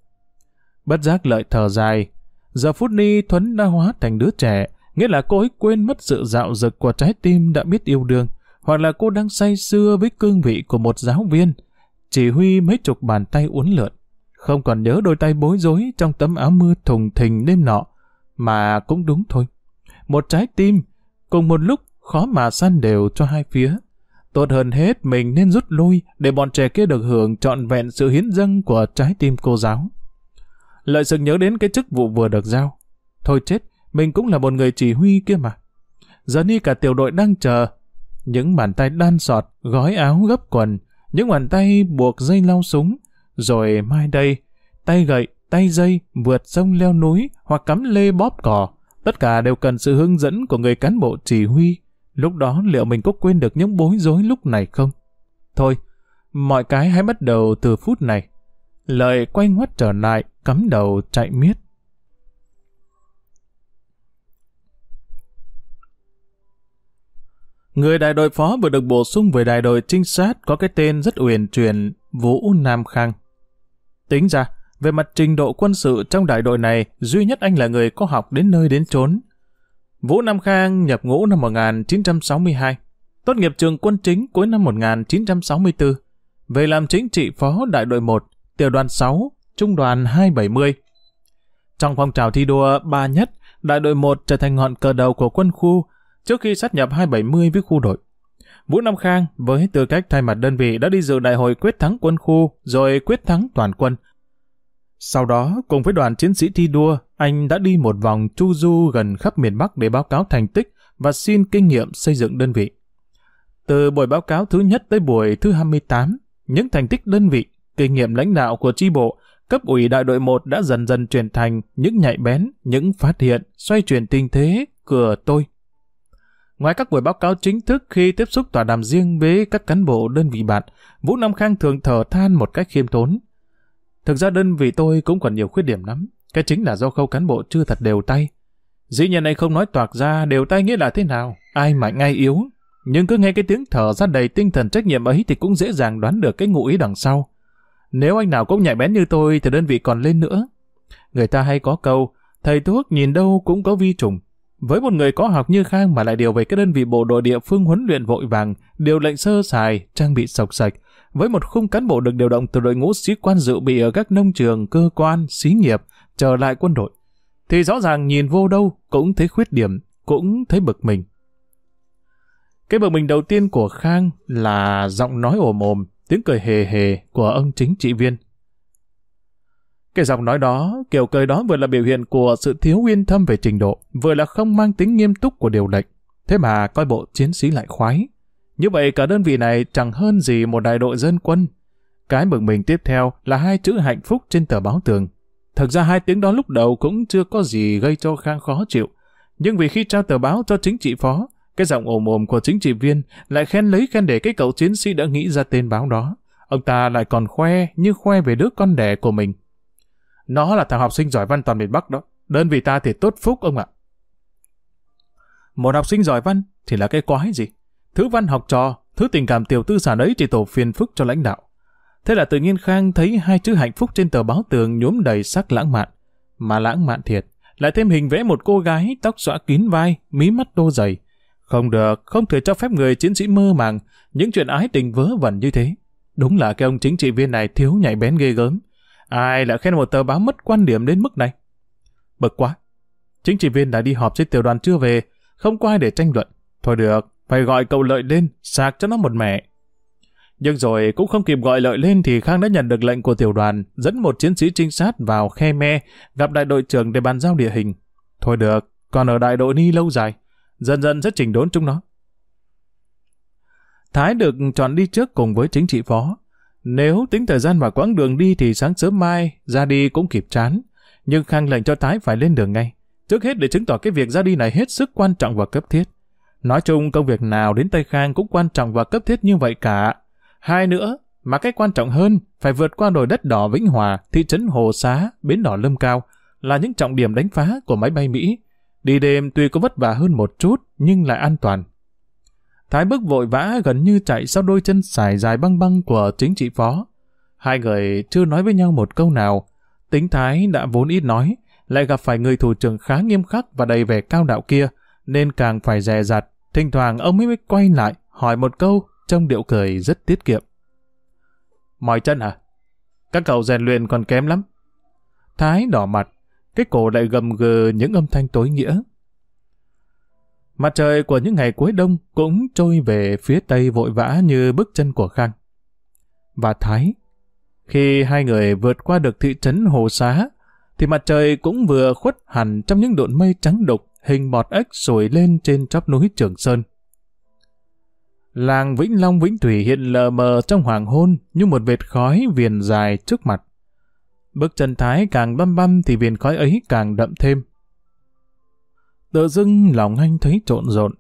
Bất giác lợi thở dài. Giờ phút ni Thuấn đã hóa thành đứa trẻ, nghĩa là cô ấy quên mất sự dạo dực của trái tim đã biết yêu đương, hoặc là cô đang say sưa với cương vị của một giáo viên, chỉ huy mấy chục bàn tay uốn lượn, không còn nhớ đôi tay bối rối trong tấm áo mưa thùng thình đêm nọ, mà cũng đúng thôi. Một trái tim, cùng một lúc khó mà săn đều cho hai phía. Tốt hơn hết mình nên rút lui để bọn trẻ kia được hưởng trọn vẹn sự hiến dâng của trái tim cô giáo. Lợi sự nhớ đến cái chức vụ vừa được giao. Thôi chết, mình cũng là một người chỉ huy kia mà. Giờ ni cả tiểu đội đang chờ. Những bàn tay đan sọt, gói áo gấp quần, những bàn tay buộc dây lau súng, rồi mai đây, tay gậy, tay dây, vượt sông leo núi hoặc cắm lê bóp cỏ. Tất cả đều cần sự hướng dẫn của người cán bộ chỉ huy. Lúc đó liệu mình có quên được những bối rối lúc này không? Thôi, mọi cái hãy bắt đầu từ phút này. Lợi quay ngoắt trở lại, cắm đầu chạy miết. Người đại đội phó vừa được bổ sung về đại đội trinh sát có cái tên rất uyển chuyển, Vũ Nam Khang. Tính ra, về mặt trình độ quân sự trong đại đội này, duy nhất anh là người có học đến nơi đến chốn. Vũ Nam Khang nhập ngũ năm 1962, tốt nghiệp trường quân chính cuối năm 1964, về làm chính trị phó đại đội 1, tiểu đoàn 6, trung đoàn 270. Trong phong trào thi đua ba nhất, đại đội 1 trở thành ngọn cờ đầu của quân khu, trước khi sát nhập 270 với khu đội. Vũ Nam Khang với tư cách thay mặt đơn vị đã đi dự đại hội quyết thắng quân khu rồi quyết thắng toàn quân. Sau đó, cùng với đoàn chiến sĩ thi đua, anh đã đi một vòng chu du gần khắp miền Bắc để báo cáo thành tích và xin kinh nghiệm xây dựng đơn vị. Từ buổi báo cáo thứ nhất tới buổi thứ 28, những thành tích đơn vị, kinh nghiệm lãnh đạo của chi bộ, cấp ủy đại đội 1 đã dần dần chuyển thành những nhạy bén, những phát hiện, xoay chuyển tình thế, của tôi Ngoài các buổi báo cáo chính thức khi tiếp xúc tòa đàm riêng với các cán bộ đơn vị bạn, Vũ Nam Khang thường thở than một cách khiêm tốn. Thực ra đơn vị tôi cũng còn nhiều khuyết điểm lắm, cái chính là do khâu cán bộ chưa thật đều tay. Dĩ nhiên anh không nói toạc ra đều tay nghĩa là thế nào, ai mạnh ai yếu. Nhưng cứ nghe cái tiếng thở ra đầy tinh thần trách nhiệm ấy thì cũng dễ dàng đoán được cái ngụ ý đằng sau. Nếu anh nào cũng nhạy bén như tôi thì đơn vị còn lên nữa. Người ta hay có câu, thầy thuốc nhìn đâu cũng có vi trùng. Với một người có học như Khang mà lại điều về cái đơn vị bộ đội địa phương huấn luyện vội vàng, điều lệnh sơ sài, trang bị sọc sạch, với một khung cán bộ được điều động từ đội ngũ sĩ quan dự bị ở các nông trường, cơ quan, xí nghiệp, trở lại quân đội, thì rõ ràng nhìn vô đâu cũng thấy khuyết điểm, cũng thấy bực mình. Cái bực mình đầu tiên của Khang là giọng nói ồm ồm, tiếng cười hề hề của ông chính trị viên. Cái giọng nói đó, kiểu cười đó vừa là biểu hiện của sự thiếu yên tâm về trình độ, vừa là không mang tính nghiêm túc của điều lệnh. Thế mà coi bộ chiến sĩ lại khoái. Như vậy cả đơn vị này chẳng hơn gì một đại đội dân quân. Cái mừng mình tiếp theo là hai chữ hạnh phúc trên tờ báo tường. Thực ra hai tiếng đó lúc đầu cũng chưa có gì gây cho Khang khó chịu. Nhưng vì khi trao tờ báo cho chính trị phó, cái giọng ồm ồm của chính trị viên lại khen lấy khen để cái cậu chiến sĩ đã nghĩ ra tên báo đó. Ông ta lại còn khoe như khoe về đứa con đẻ của mình. Nó là thằng học sinh giỏi văn toàn miền Bắc đó. Đơn vị ta thì tốt phúc ông ạ. Một học sinh giỏi văn thì là cái quái gì? Thứ văn học trò, thứ tình cảm tiểu tư sản ấy chỉ tổ phiền phức cho lãnh đạo. Thế là tự nhiên Khang thấy hai chữ hạnh phúc trên tờ báo tường nhuốm đầy sắc lãng mạn. Mà lãng mạn thiệt, lại thêm hình vẽ một cô gái tóc xõa kín vai, mí mắt đô dày. Không được, không thể cho phép người chiến sĩ mơ màng những chuyện ái tình vớ vẩn như thế. Đúng là cái ông chính trị viên này thiếu nhạy bén ghê gớm. Ai lại khen một tờ báo mất quan điểm đến mức này? Bực quá. Chính trị viên đã đi họp trên tiểu đoàn chưa về, không có ai để tranh luận. Thôi được, phải gọi cậu lợi lên, sạc cho nó một mẹ. Nhưng rồi cũng không kịp gọi lợi lên thì Khang đã nhận được lệnh của tiểu đoàn dẫn một chiến sĩ trinh sát vào khe me gặp đại đội trưởng để bàn giao địa hình. Thôi được, còn ở đại đội ni lâu dài, dần dần sẽ chỉnh đốn chúng nó. Thái được chọn đi trước cùng với chính trị phó. Nếu tính thời gian và quãng đường đi thì sáng sớm mai ra đi cũng kịp chán. Nhưng Khang lệnh cho Thái phải lên đường ngay. Trước hết để chứng tỏ cái việc ra đi này hết sức quan trọng và cấp thiết. Nói chung công việc nào đến Tây Khang cũng quan trọng và cấp thiết như vậy cả. Hai nữa, mà cái quan trọng hơn, phải vượt qua đồi đất đỏ Vĩnh Hòa, thị trấn Hồ Xá, bến đỏ Lâm Cao, là những trọng điểm đánh phá của máy bay Mỹ. Đi đêm tuy có vất vả hơn một chút, nhưng lại an toàn. Thái bước vội vã gần như chạy sau đôi chân xài dài băng băng của chính trị phó. Hai người chưa nói với nhau một câu nào. Tính Thái đã vốn ít nói, lại gặp phải người thủ trưởng khá nghiêm khắc và đầy vẻ cao đạo kia, nên càng phải dè dặt. Thỉnh thoảng ông mới quay lại, hỏi một câu, trong điệu cười rất tiết kiệm. Mỏi chân à? Các cậu rèn luyện còn kém lắm. Thái đỏ mặt, cái cổ lại gầm gừ những âm thanh tối nghĩa. Mặt trời của những ngày cuối đông cũng trôi về phía tây vội vã như bước chân của Khang. Và Thái, khi hai người vượt qua được thị trấn Hồ Xá, thì mặt trời cũng vừa khuất hẳn trong những độn mây trắng đục hình bọt ếch sồi lên trên chóp núi Trường Sơn. Làng Vĩnh Long Vĩnh Thủy hiện lờ mờ trong hoàng hôn như một vệt khói viền dài trước mặt. Bước chân Thái càng băm băm thì viền khói ấy càng đậm thêm. Tự dưng lòng anh thấy trộn rộn.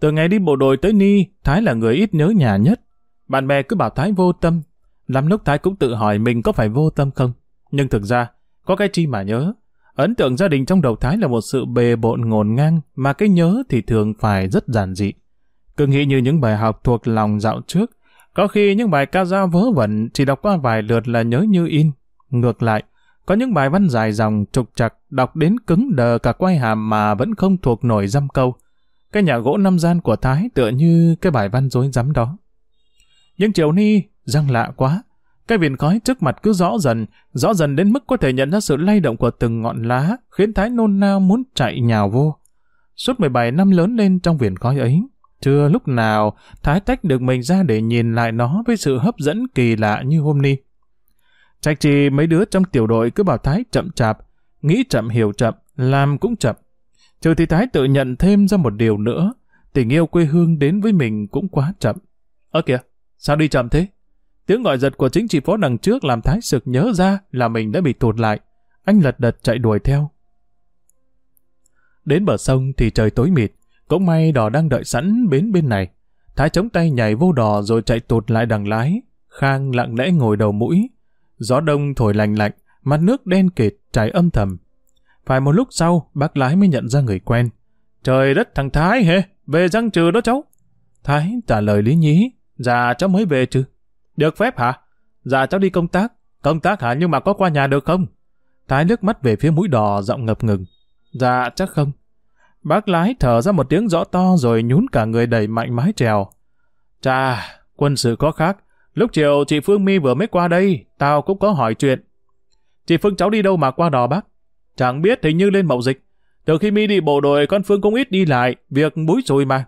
Từ ngày đi bộ đội tới Ni, Thái là người ít nhớ nhà nhất. Bạn bè cứ bảo Thái vô tâm. Lắm lúc Thái cũng tự hỏi mình có phải vô tâm không. Nhưng thực ra, có cái chi mà nhớ. Ấn tượng gia đình trong đầu Thái là một sự bề bộn ngổn ngang, mà cái nhớ thì thường phải rất giản dị. Cứ nghĩ như những bài học thuộc lòng dạo trước, có khi những bài ca dao vớ vẩn chỉ đọc qua vài lượt là nhớ như in. Ngược lại, có những bài văn dài dòng trục chặt đọc đến cứng đờ cả quay hàm mà vẫn không thuộc nổi dăm câu. Cái nhà gỗ năm gian của Thái tựa như cái bài văn dối rắm đó. Nhưng chiều Ni, răng lạ quá. Cái viền khói trước mặt cứ rõ dần, rõ dần đến mức có thể nhận ra sự lay động của từng ngọn lá, khiến Thái nôn nao muốn chạy nhào vô. Suốt 17 năm lớn lên trong viền khói ấy, chưa lúc nào Thái tách được mình ra để nhìn lại nó với sự hấp dẫn kỳ lạ như hôm nay. Trách chi mấy đứa trong tiểu đội cứ bảo Thái chậm chạp, nghĩ chậm hiểu chậm, làm cũng chậm. Trừ thì Thái tự nhận thêm ra một điều nữa, tình yêu quê hương đến với mình cũng quá chậm. Ơ kìa, sao đi chậm thế? Tiếng gọi giật của chính trị phó đằng trước làm Thái sực nhớ ra là mình đã bị tụt lại. Anh lật đật chạy đuổi theo. Đến bờ sông thì trời tối mịt, cũng may đò đang đợi sẵn bến bên này. Thái chống tay nhảy vô đò rồi chạy tụt lại đằng lái. Khang lặng lẽ ngồi đầu mũi. Gió đông thổi lành lạnh, mặt nước đen kịt, trải âm thầm. Phải một lúc sau, bác lái mới nhận ra người quen. Trời đất thằng Thái hề, về răng trừ đó cháu. Thái trả lời lý nhí, dạ cháu mới về chứ. Được phép hả? Dạ cháu đi công tác. Công tác hả nhưng mà có qua nhà được không? Thái nước mắt về phía mũi đò giọng ngập ngừng. Dạ chắc không. Bác lái thở ra một tiếng rõ to rồi nhún cả người đẩy mạnh mái trèo. Chà, quân sự có khác. Lúc chiều chị Phương My vừa mới qua đây, tao cũng có hỏi chuyện. Chị Phương cháu đi đâu mà qua đò bác? Chẳng biết hình như lên mậu dịch. Từ khi My đi bộ đội con Phương cũng ít đi lại, việc búi rồi mà.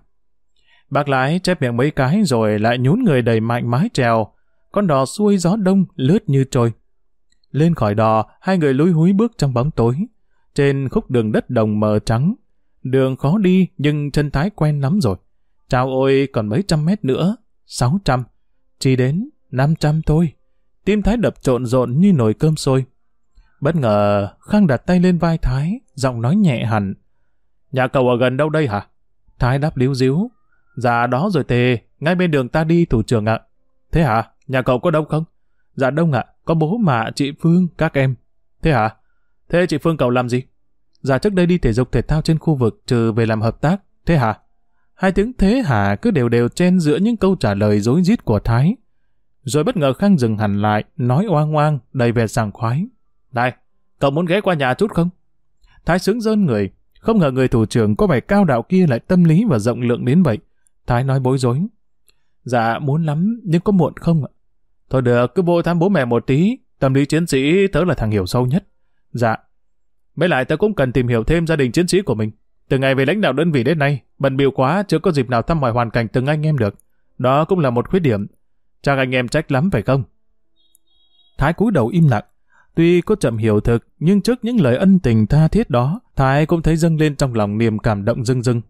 Bác lái chép miệng mấy cái rồi lại nhún người đầy mạnh mái trèo. Con đò xuôi gió đông lướt như trôi. Lên khỏi đò, hai người lúi húi bước trong bóng tối. Trên khúc đường đất đồng mờ trắng. Đường khó đi nhưng chân Thái quen lắm rồi. Chào ôi còn mấy trăm mét nữa. Sáu trăm. Chỉ đến năm trăm thôi. Tim Thái đập trộn rộn như nồi cơm sôi. Bất ngờ, Khang đặt tay lên vai Thái, giọng nói nhẹ hẳn. Nhà cậu ở gần đâu đây hả? Thái đáp líu díu. Dạ đó rồi tề, ngay bên đường ta đi thủ trưởng ạ. Thế hả? Nhà cậu có đông không? Dạ đông ạ, có bố mà chị Phương, các em. Thế hả? Thế chị Phương cậu làm gì? Dạ trước đây đi thể dục thể thao trên khu vực trừ về làm hợp tác. Thế hả? Hai tiếng thế hả cứ đều đều chen giữa những câu trả lời dối rít của Thái. Rồi bất ngờ Khang dừng hẳn lại, nói oang oang, đầy vẻ sảng khoái. Này, cậu muốn ghé qua nhà chút không? Thái sướng rơn người, không ngờ người thủ trưởng có vẻ cao đạo kia lại tâm lý và rộng lượng đến vậy. Thái nói bối rối. Dạ, muốn lắm, nhưng có muộn không ạ? Thôi được, cứ vô thăm bố mẹ một tí, tâm lý chiến sĩ tớ là thằng hiểu sâu nhất. Dạ. Mấy lại tớ cũng cần tìm hiểu thêm gia đình chiến sĩ của mình. Từ ngày về lãnh đạo đơn vị đến nay, bận biểu quá chưa có dịp nào thăm hỏi hoàn cảnh từng anh em được. Đó cũng là một khuyết điểm. Chắc anh em trách lắm phải không? Thái cúi đầu im lặng. Tuy có chậm hiểu thực, nhưng trước những lời ân tình tha thiết đó, Thái cũng thấy dâng lên trong lòng niềm cảm động rưng rưng.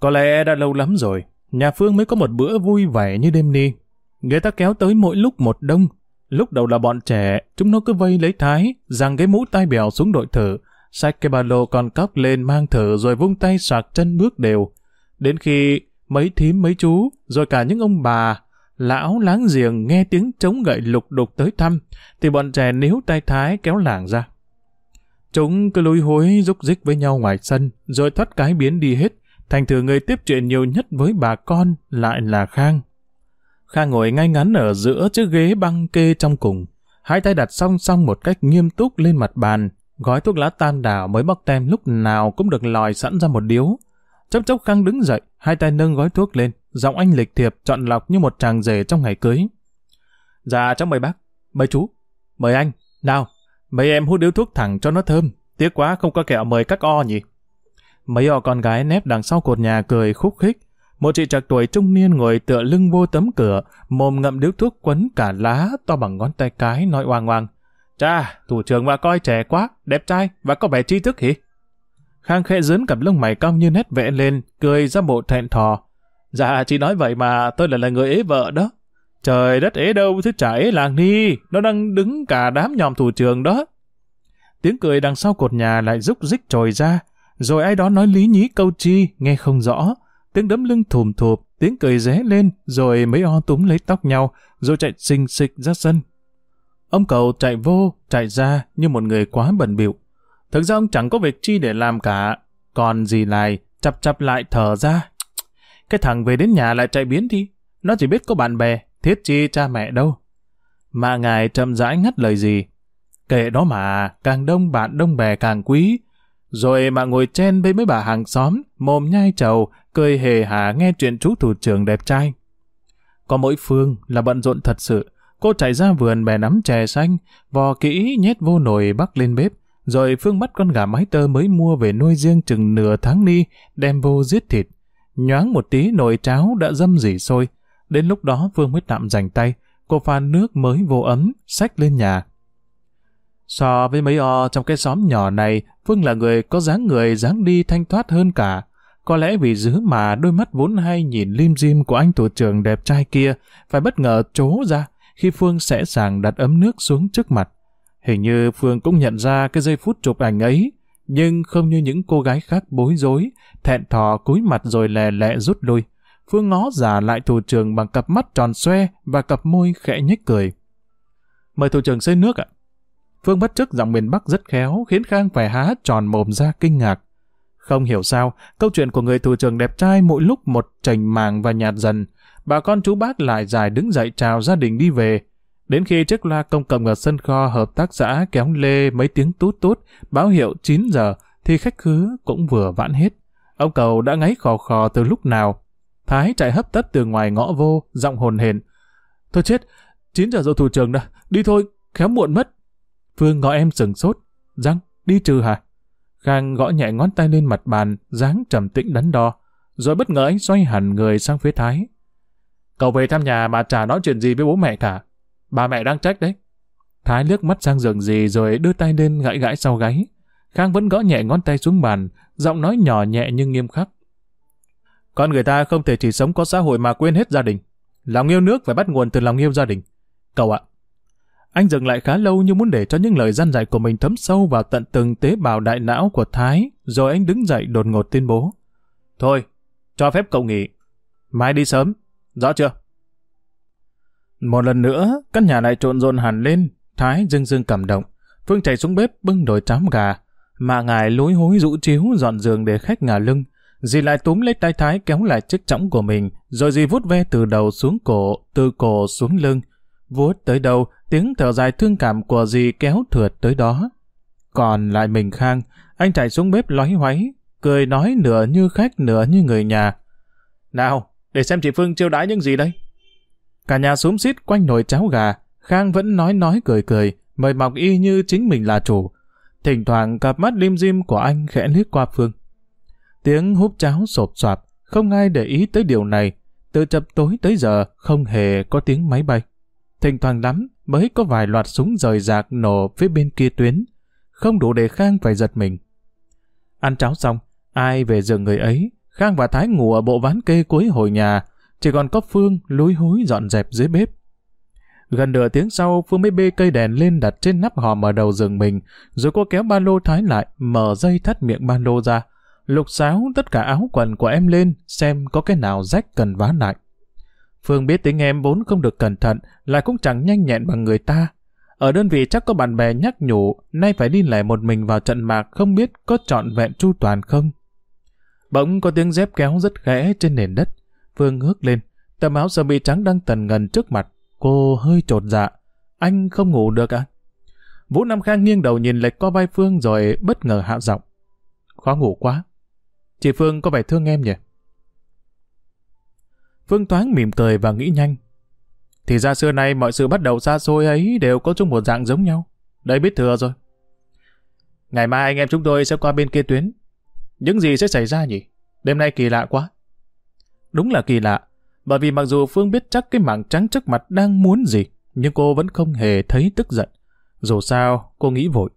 Có lẽ đã lâu lắm rồi, nhà Phương mới có một bữa vui vẻ như đêm ni. Người ta kéo tới mỗi lúc một đông. Lúc đầu là bọn trẻ, chúng nó cứ vây lấy Thái, rằng cái mũ tai bèo xuống đội thử, sạch cái ba lô con cóc lên mang thử rồi vung tay soạc chân bước đều. Đến khi mấy thím mấy chú, rồi cả những ông bà, lão láng giềng nghe tiếng trống gậy lục đục tới thăm, thì bọn trẻ níu tay Thái kéo làng ra. Chúng cứ lùi hối rúc rích với nhau ngoài sân, rồi thoát cái biến đi hết, thành thử người tiếp chuyện nhiều nhất với bà con lại là Khang. Khang ngồi ngay ngắn ở giữa chiếc ghế băng kê trong cùng, hai tay đặt song song một cách nghiêm túc lên mặt bàn, gói thuốc lá tam đảo mới bóc tem lúc nào cũng được lòi sẵn ra một điếu. Chốc chốc Khang đứng dậy, hai tay nâng gói thuốc lên, giọng anh lịch thiệp chọn lọc như một chàng rể trong ngày cưới. Dạ cháu mời bác, mời chú, mời anh, nào, mấy em hút điếu thuốc thẳng cho nó thơm, tiếc quá không có kẹo mời các o nhỉ. Mấy họ con gái nép đằng sau cột nhà cười khúc khích, một chị trạc tuổi trung niên ngồi tựa lưng vô tấm cửa, mồm ngậm điếu thuốc quấn cả lá to bằng ngón tay cái nói oang oang. Cha, thủ trưởng và coi trẻ quá, đẹp trai và có vẻ tri thức hỉ? Khang khẽ dướn cặp lông mày cong như nét vẽ lên, cười ra bộ thẹn thò. Dạ, chị nói vậy mà, tôi là, là người ế vợ đó. Trời đất ế đâu chứ chả ế làng đi, nó đang đứng cả đám nhòm thủ trường đó. Tiếng cười đằng sau cột nhà lại rúc rích trồi ra, rồi ai đó nói lý nhí câu chi, nghe không rõ. Tiếng đấm lưng thùm thụp, tiếng cười ré lên, rồi mấy o túm lấy tóc nhau, rồi chạy xình xịch ra sân. Ông cậu chạy vô, chạy ra như một người quá bận bịu. Thực ra ông chẳng có việc chi để làm cả. Còn gì lại, chập chập lại thở ra. Cái thằng về đến nhà lại chạy biến đi. Nó chỉ biết có bạn bè, thiết chi cha mẹ đâu. Mà ngài chậm rãi ngắt lời gì. Kệ đó mà, càng đông bạn đông bè càng quý. Rồi mà ngồi chen với mấy bà hàng xóm, mồm nhai trầu, cười hề hà nghe chuyện chú thủ trưởng đẹp trai. Có mỗi Phương là bận rộn thật sự. Cô chạy ra vườn bè nắm chè xanh, vò kỹ nhét vô nồi bắc lên bếp, rồi Phương bắt con gà mái tơ mới mua về nuôi riêng chừng nửa tháng ni, đem vô giết thịt. Nhoáng một tí nồi cháo đã dâm dỉ sôi. Đến lúc đó Phương mới tạm dành tay, cô pha nước mới vô ấm, xách lên nhà. So với mấy o trong cái xóm nhỏ này, Phương là người có dáng người dáng đi thanh thoát hơn cả. Có lẽ vì dứ mà đôi mắt vốn hay nhìn lim dim của anh tổ trưởng đẹp trai kia phải bất ngờ trố ra khi Phương sẽ sàng đặt ấm nước xuống trước mặt. Hình như Phương cũng nhận ra cái giây phút chụp ảnh ấy, nhưng không như những cô gái khác bối rối, thẹn thò cúi mặt rồi lè lẹ rút lui. Phương ngó giả lại thủ trưởng bằng cặp mắt tròn xoe và cặp môi khẽ nhếch cười. Mời thủ trưởng xây nước ạ. Phương bất chức giọng miền Bắc rất khéo, khiến Khang phải há tròn mồm ra kinh ngạc. Không hiểu sao, câu chuyện của người thủ trưởng đẹp trai mỗi lúc một trành màng và nhạt dần. Bà con chú bác lại dài đứng dậy chào gia đình đi về. Đến khi chiếc loa công cộng ở sân kho hợp tác xã kéo lê mấy tiếng tút tút, báo hiệu 9 giờ, thì khách khứa cũng vừa vãn hết. Ông cầu đã ngáy khò khò từ lúc nào. Thái chạy hấp tấp từ ngoài ngõ vô, giọng hồn hển. Thôi chết, 9 giờ rồi thủ trưởng đã, đi thôi, khéo muộn mất. Phương gọi em sừng sốt. Răng, đi trừ hả? Khang gõ nhẹ ngón tay lên mặt bàn, dáng trầm tĩnh đắn đo. Rồi bất ngờ anh xoay hẳn người sang phía Thái. Cậu về thăm nhà mà chả nói chuyện gì với bố mẹ cả. Bà mẹ đang trách đấy. Thái liếc mắt sang giường gì rồi đưa tay lên gãi gãi sau gáy. Khang vẫn gõ nhẹ ngón tay xuống bàn, giọng nói nhỏ nhẹ nhưng nghiêm khắc. Con người ta không thể chỉ sống có xã hội mà quên hết gia đình. Lòng yêu nước phải bắt nguồn từ lòng yêu gia đình. Cậu ạ. Anh dừng lại khá lâu như muốn để cho những lời gian dạy của mình thấm sâu vào tận từng tế bào đại não của Thái, rồi anh đứng dậy đột ngột tuyên bố. Thôi, cho phép cậu nghỉ. Mai đi sớm, rõ chưa? Một lần nữa, căn nhà lại trộn rộn hẳn lên, Thái dưng dưng cảm động. Phương chạy xuống bếp bưng đồi chám gà, mà ngài lối hối rũ chiếu dọn giường để khách ngả lưng. Dì lại túm lấy tay Thái kéo lại chiếc chõng của mình, rồi dì vuốt ve từ đầu xuống cổ, từ cổ xuống lưng. Vuốt tới đâu, tiếng thở dài thương cảm của dì kéo thượt tới đó. Còn lại mình Khang, anh chạy xuống bếp lói hoáy, cười nói nửa như khách nửa như người nhà. Nào, để xem chị Phương chiêu đãi những gì đây? Cả nhà xúm xít quanh nồi cháo gà, Khang vẫn nói nói cười cười, mời mọc y như chính mình là chủ. Thỉnh thoảng cặp mắt lim dim của anh khẽ liếc qua Phương. Tiếng húp cháo sộp soạt, không ai để ý tới điều này. Từ chập tối tới giờ không hề có tiếng máy bay. Thỉnh thoảng lắm mới có vài loạt súng rời rạc nổ phía bên kia tuyến. Không đủ để Khang phải giật mình. Ăn cháo xong, ai về giường người ấy, Khang và Thái ngủ ở bộ ván kê cuối hồi nhà, chỉ còn có Phương lúi húi dọn dẹp dưới bếp. Gần nửa tiếng sau, Phương mới bê cây đèn lên đặt trên nắp hòm ở đầu giường mình, rồi cô kéo ba lô Thái lại, mở dây thắt miệng ba lô ra, lục sáo tất cả áo quần của em lên, xem có cái nào rách cần vá lại. Phương biết tính em vốn không được cẩn thận, lại cũng chẳng nhanh nhẹn bằng người ta. Ở đơn vị chắc có bạn bè nhắc nhủ, nay phải đi lẻ một mình vào trận mạc không biết có trọn vẹn chu toàn không. Bỗng có tiếng dép kéo rất khẽ trên nền đất. Phương ngước lên, tấm áo sơ mi trắng đang tần ngần trước mặt. Cô hơi trột dạ. Anh không ngủ được à? Vũ Nam Khang nghiêng đầu nhìn lệch qua vai Phương rồi bất ngờ hạ giọng. Khó ngủ quá. Chị Phương có vẻ thương em nhỉ? Phương thoáng mỉm cười và nghĩ nhanh. Thì ra xưa nay mọi sự bắt đầu xa xôi ấy đều có chung một dạng giống nhau. Đây biết thừa rồi. Ngày mai anh em chúng tôi sẽ qua bên kia tuyến. Những gì sẽ xảy ra nhỉ? Đêm nay kỳ lạ quá. Đúng là kỳ lạ, bởi vì mặc dù Phương biết chắc cái mảng trắng trước mặt đang muốn gì, nhưng cô vẫn không hề thấy tức giận. Dù sao, cô nghĩ vội.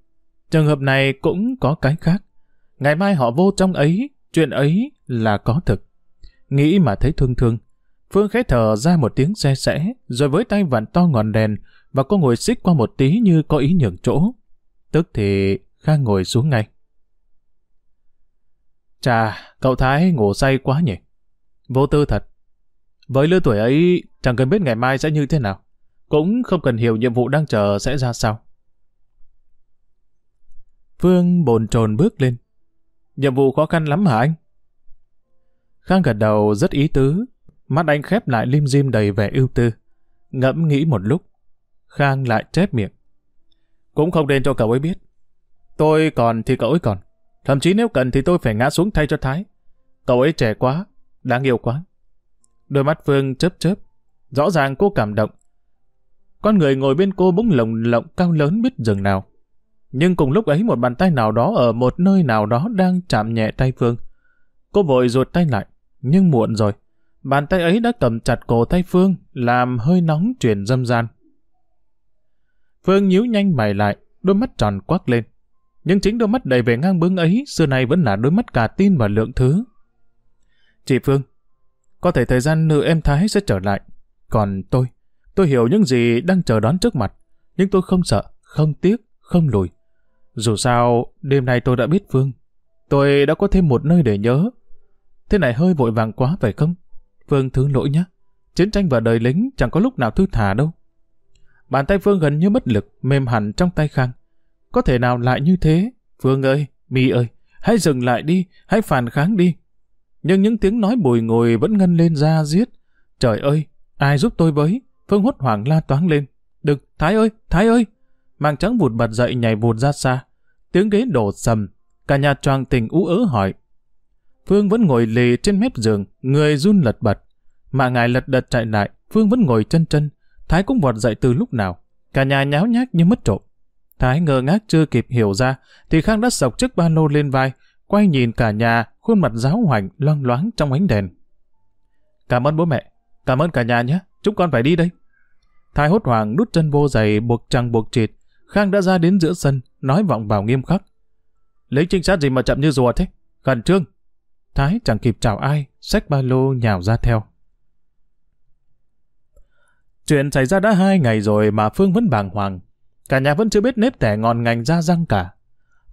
Trường hợp này cũng có cái khác. Ngày mai họ vô trong ấy, chuyện ấy là có thực. Nghĩ mà thấy thương thương. Phương khẽ thở ra một tiếng xe sẽ, rồi với tay vặn to ngọn đèn, và cô ngồi xích qua một tí như có ý nhường chỗ. Tức thì Khang ngồi xuống ngay. Chà, cậu Thái ngủ say quá nhỉ? Vô tư thật. Với lứa tuổi ấy, chẳng cần biết ngày mai sẽ như thế nào. Cũng không cần hiểu nhiệm vụ đang chờ sẽ ra sao. Phương bồn chồn bước lên. Nhiệm vụ khó khăn lắm hả anh? Khang gật đầu rất ý tứ. Mắt anh khép lại lim dim đầy vẻ ưu tư. Ngẫm nghĩ một lúc. Khang lại chép miệng. Cũng không nên cho cậu ấy biết. Tôi còn thì cậu ấy còn. Thậm chí nếu cần thì tôi phải ngã xuống thay cho Thái. Cậu ấy trẻ quá, đáng yêu quá. Đôi mắt Phương chớp chớp. Rõ ràng cô cảm động. Con người ngồi bên cô bỗng lồng lộng cao lớn biết rừng nào. Nhưng cùng lúc ấy một bàn tay nào đó ở một nơi nào đó đang chạm nhẹ tay Phương. Cô vội ruột tay lại, nhưng muộn rồi. Bàn tay ấy đã cầm chặt cổ tay Phương, làm hơi nóng truyền dâm gian. Phương nhíu nhanh mày lại, đôi mắt tròn quắc lên. Nhưng chính đôi mắt đầy vẻ ngang bướng ấy xưa nay vẫn là đôi mắt cả tin và lượng thứ. Chị Phương, có thể thời gian nữ em Thái sẽ trở lại. Còn tôi, tôi hiểu những gì đang chờ đón trước mặt. Nhưng tôi không sợ, không tiếc, không lùi. Dù sao, đêm nay tôi đã biết Phương. Tôi đã có thêm một nơi để nhớ. Thế này hơi vội vàng quá phải không? Phương thứ lỗi nhé. Chiến tranh và đời lính chẳng có lúc nào thư thả đâu. Bàn tay Phương gần như mất lực, mềm hẳn trong tay Khang. Có thể nào lại như thế? Phương ơi, Mi ơi, hãy dừng lại đi, hãy phản kháng đi. Nhưng những tiếng nói bồi ngồi vẫn ngân lên ra giết. Trời ơi, ai giúp tôi với? Phương hốt hoảng la toáng lên. Đừng, Thái ơi, Thái ơi! Mang trắng vụt bật dậy nhảy vụt ra xa. Tiếng ghế đổ sầm. Cả nhà choàng tình ú ớ hỏi. Phương vẫn ngồi lì trên mép giường, người run lật bật. Mà ngài lật đật chạy lại, Phương vẫn ngồi chân chân. Thái cũng vọt dậy từ lúc nào. Cả nhà nháo nhác như mất trộm. Thái ngơ ngác chưa kịp hiểu ra, thì Khang đã sọc chiếc ba lô lên vai, quay nhìn cả nhà, khuôn mặt giáo hoành loang loáng trong ánh đèn. Cảm ơn bố mẹ, cảm ơn cả nhà nhé, chúng con phải đi đây. Thái hốt hoảng đút chân vô giày buộc chẳng buộc chịt. Khang đã ra đến giữa sân, nói vọng vào nghiêm khắc. Lấy trinh sát gì mà chậm như rùa thế? Khẩn trương. Thái chẳng kịp chào ai, xách ba lô nhào ra theo. Chuyện xảy ra đã hai ngày rồi mà Phương vẫn bàng hoàng. Cả nhà vẫn chưa biết nếp tẻ ngọn ngành ra răng cả.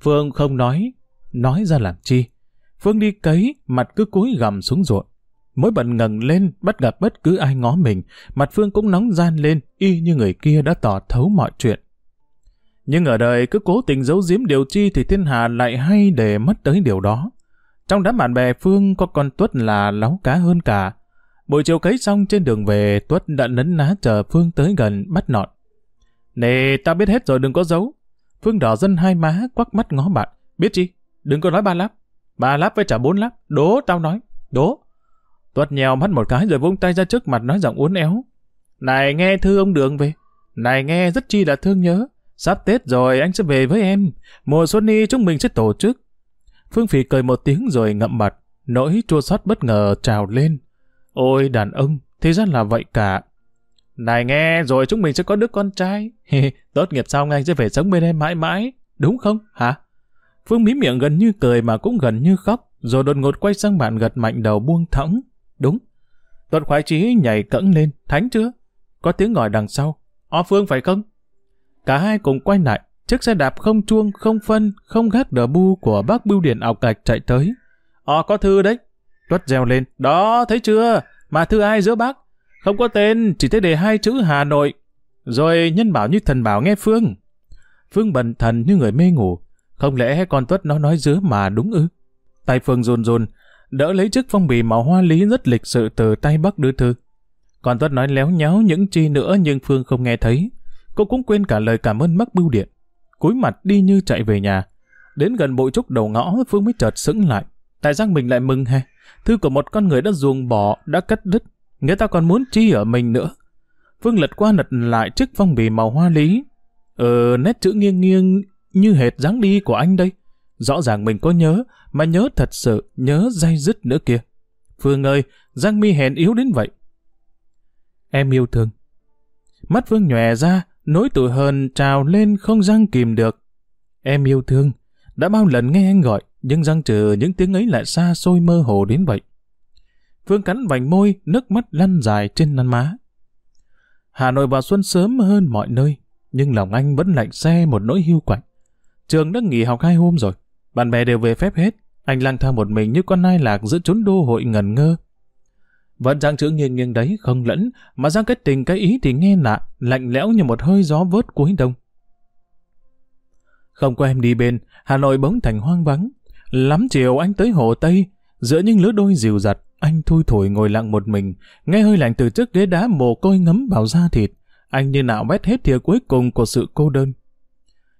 Phương không nói, nói ra làm chi. Phương đi cấy, mặt cứ cúi gầm xuống ruộng. Mỗi bận ngẩng lên, bắt gặp bất cứ ai ngó mình, mặt Phương cũng nóng gian lên, y như người kia đã tỏ thấu mọi chuyện. Nhưng ở đời cứ cố tình giấu giếm điều chi thì thiên hạ lại hay để mất tới điều đó. Trong đám bạn bè Phương có con Tuất là láo cá hơn cả. Buổi chiều cấy xong trên đường về, Tuất đã nấn ná chờ Phương tới gần bắt nọn. Nè, tao biết hết rồi đừng có giấu. Phương đỏ dân hai má, quắc mắt ngó bạn. Biết chi? Đừng có nói ba láp. Ba láp với trả bốn láp. Đố, tao nói. Đố. Tuất nhèo mắt một cái rồi vung tay ra trước mặt nói giọng uốn éo. Này nghe thư ông Đường về. Này nghe rất chi là thương nhớ. Sắp Tết rồi anh sẽ về với em. Mùa xuân đi chúng mình sẽ tổ chức. Phương Phi cười một tiếng rồi ngậm mặt. Nỗi chua xót bất ngờ trào lên. Ôi đàn ông, thế ra là vậy cả. Này nghe, rồi chúng mình sẽ có đứa con trai. Tốt nghiệp xong anh sẽ về sống bên em mãi mãi. Đúng không, hả? Phương mí miệng gần như cười mà cũng gần như khóc, rồi đột ngột quay sang bạn gật mạnh đầu buông thõng. Đúng. Tuấn khoái trí nhảy cẫng lên, thánh chưa? Có tiếng gọi đằng sau. Ó Phương phải không? Cả hai cùng quay lại, chiếc xe đạp không chuông, không phân, không gác đờ bu của bác bưu điện ảo cạch chạy tới. O có thư đấy. Tuất reo lên. Đó, thấy chưa? Mà thư ai giữa bác? Không có tên, chỉ thấy đề hai chữ Hà Nội. Rồi nhân bảo như thần bảo nghe Phương. Phương bần thần như người mê ngủ. Không lẽ con Tuất nó nói dứa mà đúng ư? Tay Phương run run, đỡ lấy chiếc phong bì màu hoa lý rất lịch sự từ tay bác đưa thư. Con Tuất nói léo nháo những chi nữa nhưng Phương không nghe thấy. Cô cũng quên cả lời cảm ơn mắc bưu điện cúi mặt đi như chạy về nhà. Đến gần bụi trúc đầu ngõ Phương mới chợt sững lại. Tại giác mình lại mừng he? Thư của một con người đã ruồng bỏ, đã cắt đứt. Người ta còn muốn chi ở mình nữa. Phương lật qua lật lại chiếc phong bì màu hoa lý. Ờ, nét chữ nghiêng nghiêng như hệt dáng đi của anh đây. Rõ ràng mình có nhớ, mà nhớ thật sự, nhớ dây dứt nữa kìa. Phương ơi, Giang mi hèn yếu đến vậy. Em yêu thương. Mắt Phương nhòe ra, nỗi tủi hờn trào lên không răng kìm được. Em yêu thương. Đã bao lần nghe anh gọi, nhưng răng trừ những tiếng ấy lại xa xôi mơ hồ đến vậy. Phương cắn vành môi, nước mắt lăn dài trên năn má. Hà Nội vào xuân sớm hơn mọi nơi, nhưng lòng anh vẫn lạnh xe một nỗi hưu quạnh. Trường đã nghỉ học hai hôm rồi, bạn bè đều về phép hết, anh lang thang một mình như con nai lạc giữa chốn đô hội ngần ngơ. Vẫn giang chữ nghiêng nghiêng đấy không lẫn, mà giang cái tình cái ý thì nghe lạ, lạnh lẽo như một hơi gió vớt cuối đông. Không có em đi bên, Hà Nội bỗng thành hoang vắng. Lắm chiều anh tới Hồ Tây, giữa những lứa đôi dìu dặt, anh thui thổi ngồi lặng một mình, nghe hơi lạnh từ trước ghế đá mồ côi ngấm vào da thịt. Anh như nạo vét hết thìa cuối cùng của sự cô đơn.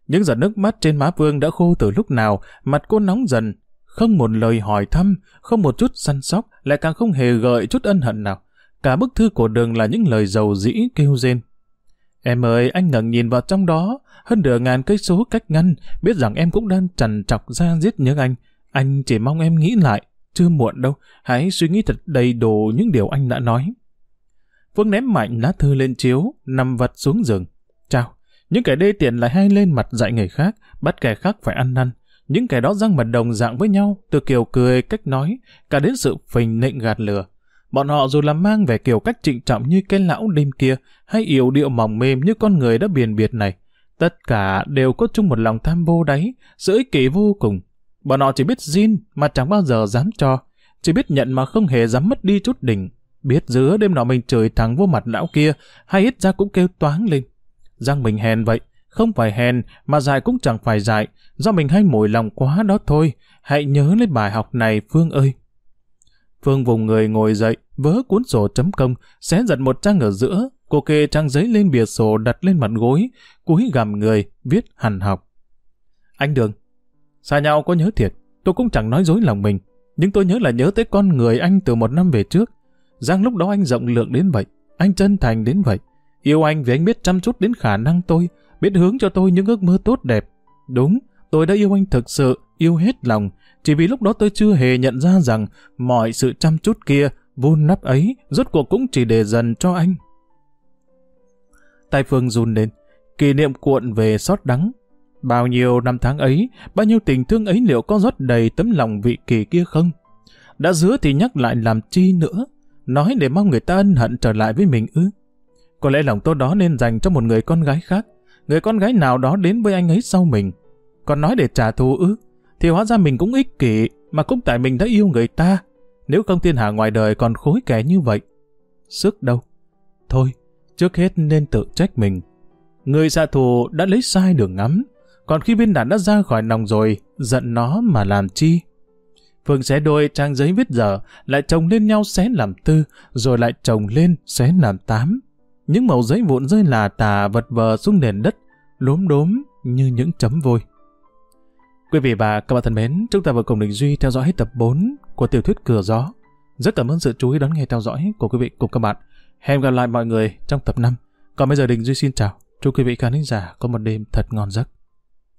Những giọt nước mắt trên má Vương đã khô từ lúc nào, mặt cô nóng dần. Không một lời hỏi thăm, không một chút săn sóc, lại càng không hề gợi chút ân hận nào. Cả bức thư của đường là những lời giàu dĩ kêu rên. Em ơi, anh ngẩng nhìn vào trong đó, hơn nửa ngàn cây số cách ngăn, biết rằng em cũng đang trằn trọc ra giết nhớ anh. Anh chỉ mong em nghĩ lại, chưa muộn đâu, hãy suy nghĩ thật đầy đủ những điều anh đã nói. Phương ném mạnh lá thư lên chiếu, nằm vật xuống giường. Chào, những kẻ đê tiện lại hay lên mặt dạy người khác, bắt kẻ khác phải ăn năn. Những kẻ đó răng mặt đồng dạng với nhau, từ kiểu cười, cách nói, cả đến sự phình nịnh gạt lừa. Bọn họ dù làm mang vẻ kiểu cách trịnh trọng như cái lão đêm kia, hay yếu điệu mỏng mềm như con người đã biền biệt này, tất cả đều có chung một lòng tham vô đáy, sự ích kỷ vô cùng. Bọn họ chỉ biết zin mà chẳng bao giờ dám cho, chỉ biết nhận mà không hề dám mất đi chút đỉnh. Biết giữa đêm nọ mình chửi thẳng vô mặt lão kia, hay ít ra cũng kêu toáng lên. Răng mình hèn vậy, không phải hèn, mà dại cũng chẳng phải dại, do mình hay mồi lòng quá đó thôi. Hãy nhớ lấy bài học này Phương ơi. Phương vùng người ngồi dậy, vớ cuốn sổ chấm công, xé giật một trang ở giữa, cô kê trang giấy lên bìa sổ đặt lên mặt gối, cúi gằm người, viết hằn học. Anh Đường, xa nhau có nhớ thiệt, tôi cũng chẳng nói dối lòng mình, nhưng tôi nhớ là nhớ tới con người anh từ một năm về trước. Giang lúc đó anh rộng lượng đến vậy, anh chân thành đến vậy. Yêu anh vì anh biết chăm chút đến khả năng tôi, biết hướng cho tôi những ước mơ tốt đẹp. Đúng, tôi đã yêu anh thực sự, yêu hết lòng, chỉ vì lúc đó tôi chưa hề nhận ra rằng mọi sự chăm chút kia, vun nắp ấy, rốt cuộc cũng chỉ để dần cho anh. tay Phương run lên, kỷ niệm cuộn về xót đắng. Bao nhiêu năm tháng ấy, bao nhiêu tình thương ấy liệu có rót đầy tấm lòng vị kỳ kia không? Đã dứa thì nhắc lại làm chi nữa? Nói để mong người ta ân hận trở lại với mình ư? Có lẽ lòng tôi đó nên dành cho một người con gái khác, người con gái nào đó đến với anh ấy sau mình. Còn nói để trả thù ư? Thì hóa ra mình cũng ích kỷ, mà cũng tại mình đã yêu người ta. Nếu không thiên hạ ngoài đời còn khối kẻ như vậy. Sức đâu? Thôi, trước hết nên tự trách mình. Người xạ thù đã lấy sai đường ngắm, còn khi viên đạn đã ra khỏi nòng rồi, giận nó mà làm chi? Phương xé đôi trang giấy viết giờ, lại chồng lên nhau xé làm tư, rồi lại chồng lên xé làm tám. Những mẩu giấy vụn rơi là tà vật vờ xuống nền đất, lốm đốm như những chấm vôi. Quý vị và các bạn thân mến, chúng ta vừa cùng Đình Duy theo dõi hết tập 4 của tiểu thuyết Cửa Gió. Rất cảm ơn sự chú ý đón nghe theo dõi của quý vị cùng các bạn. Hẹn gặp lại mọi người trong tập 5. Còn bây giờ Đình Duy xin chào. Chúc quý vị khán giả có một đêm thật ngon giấc.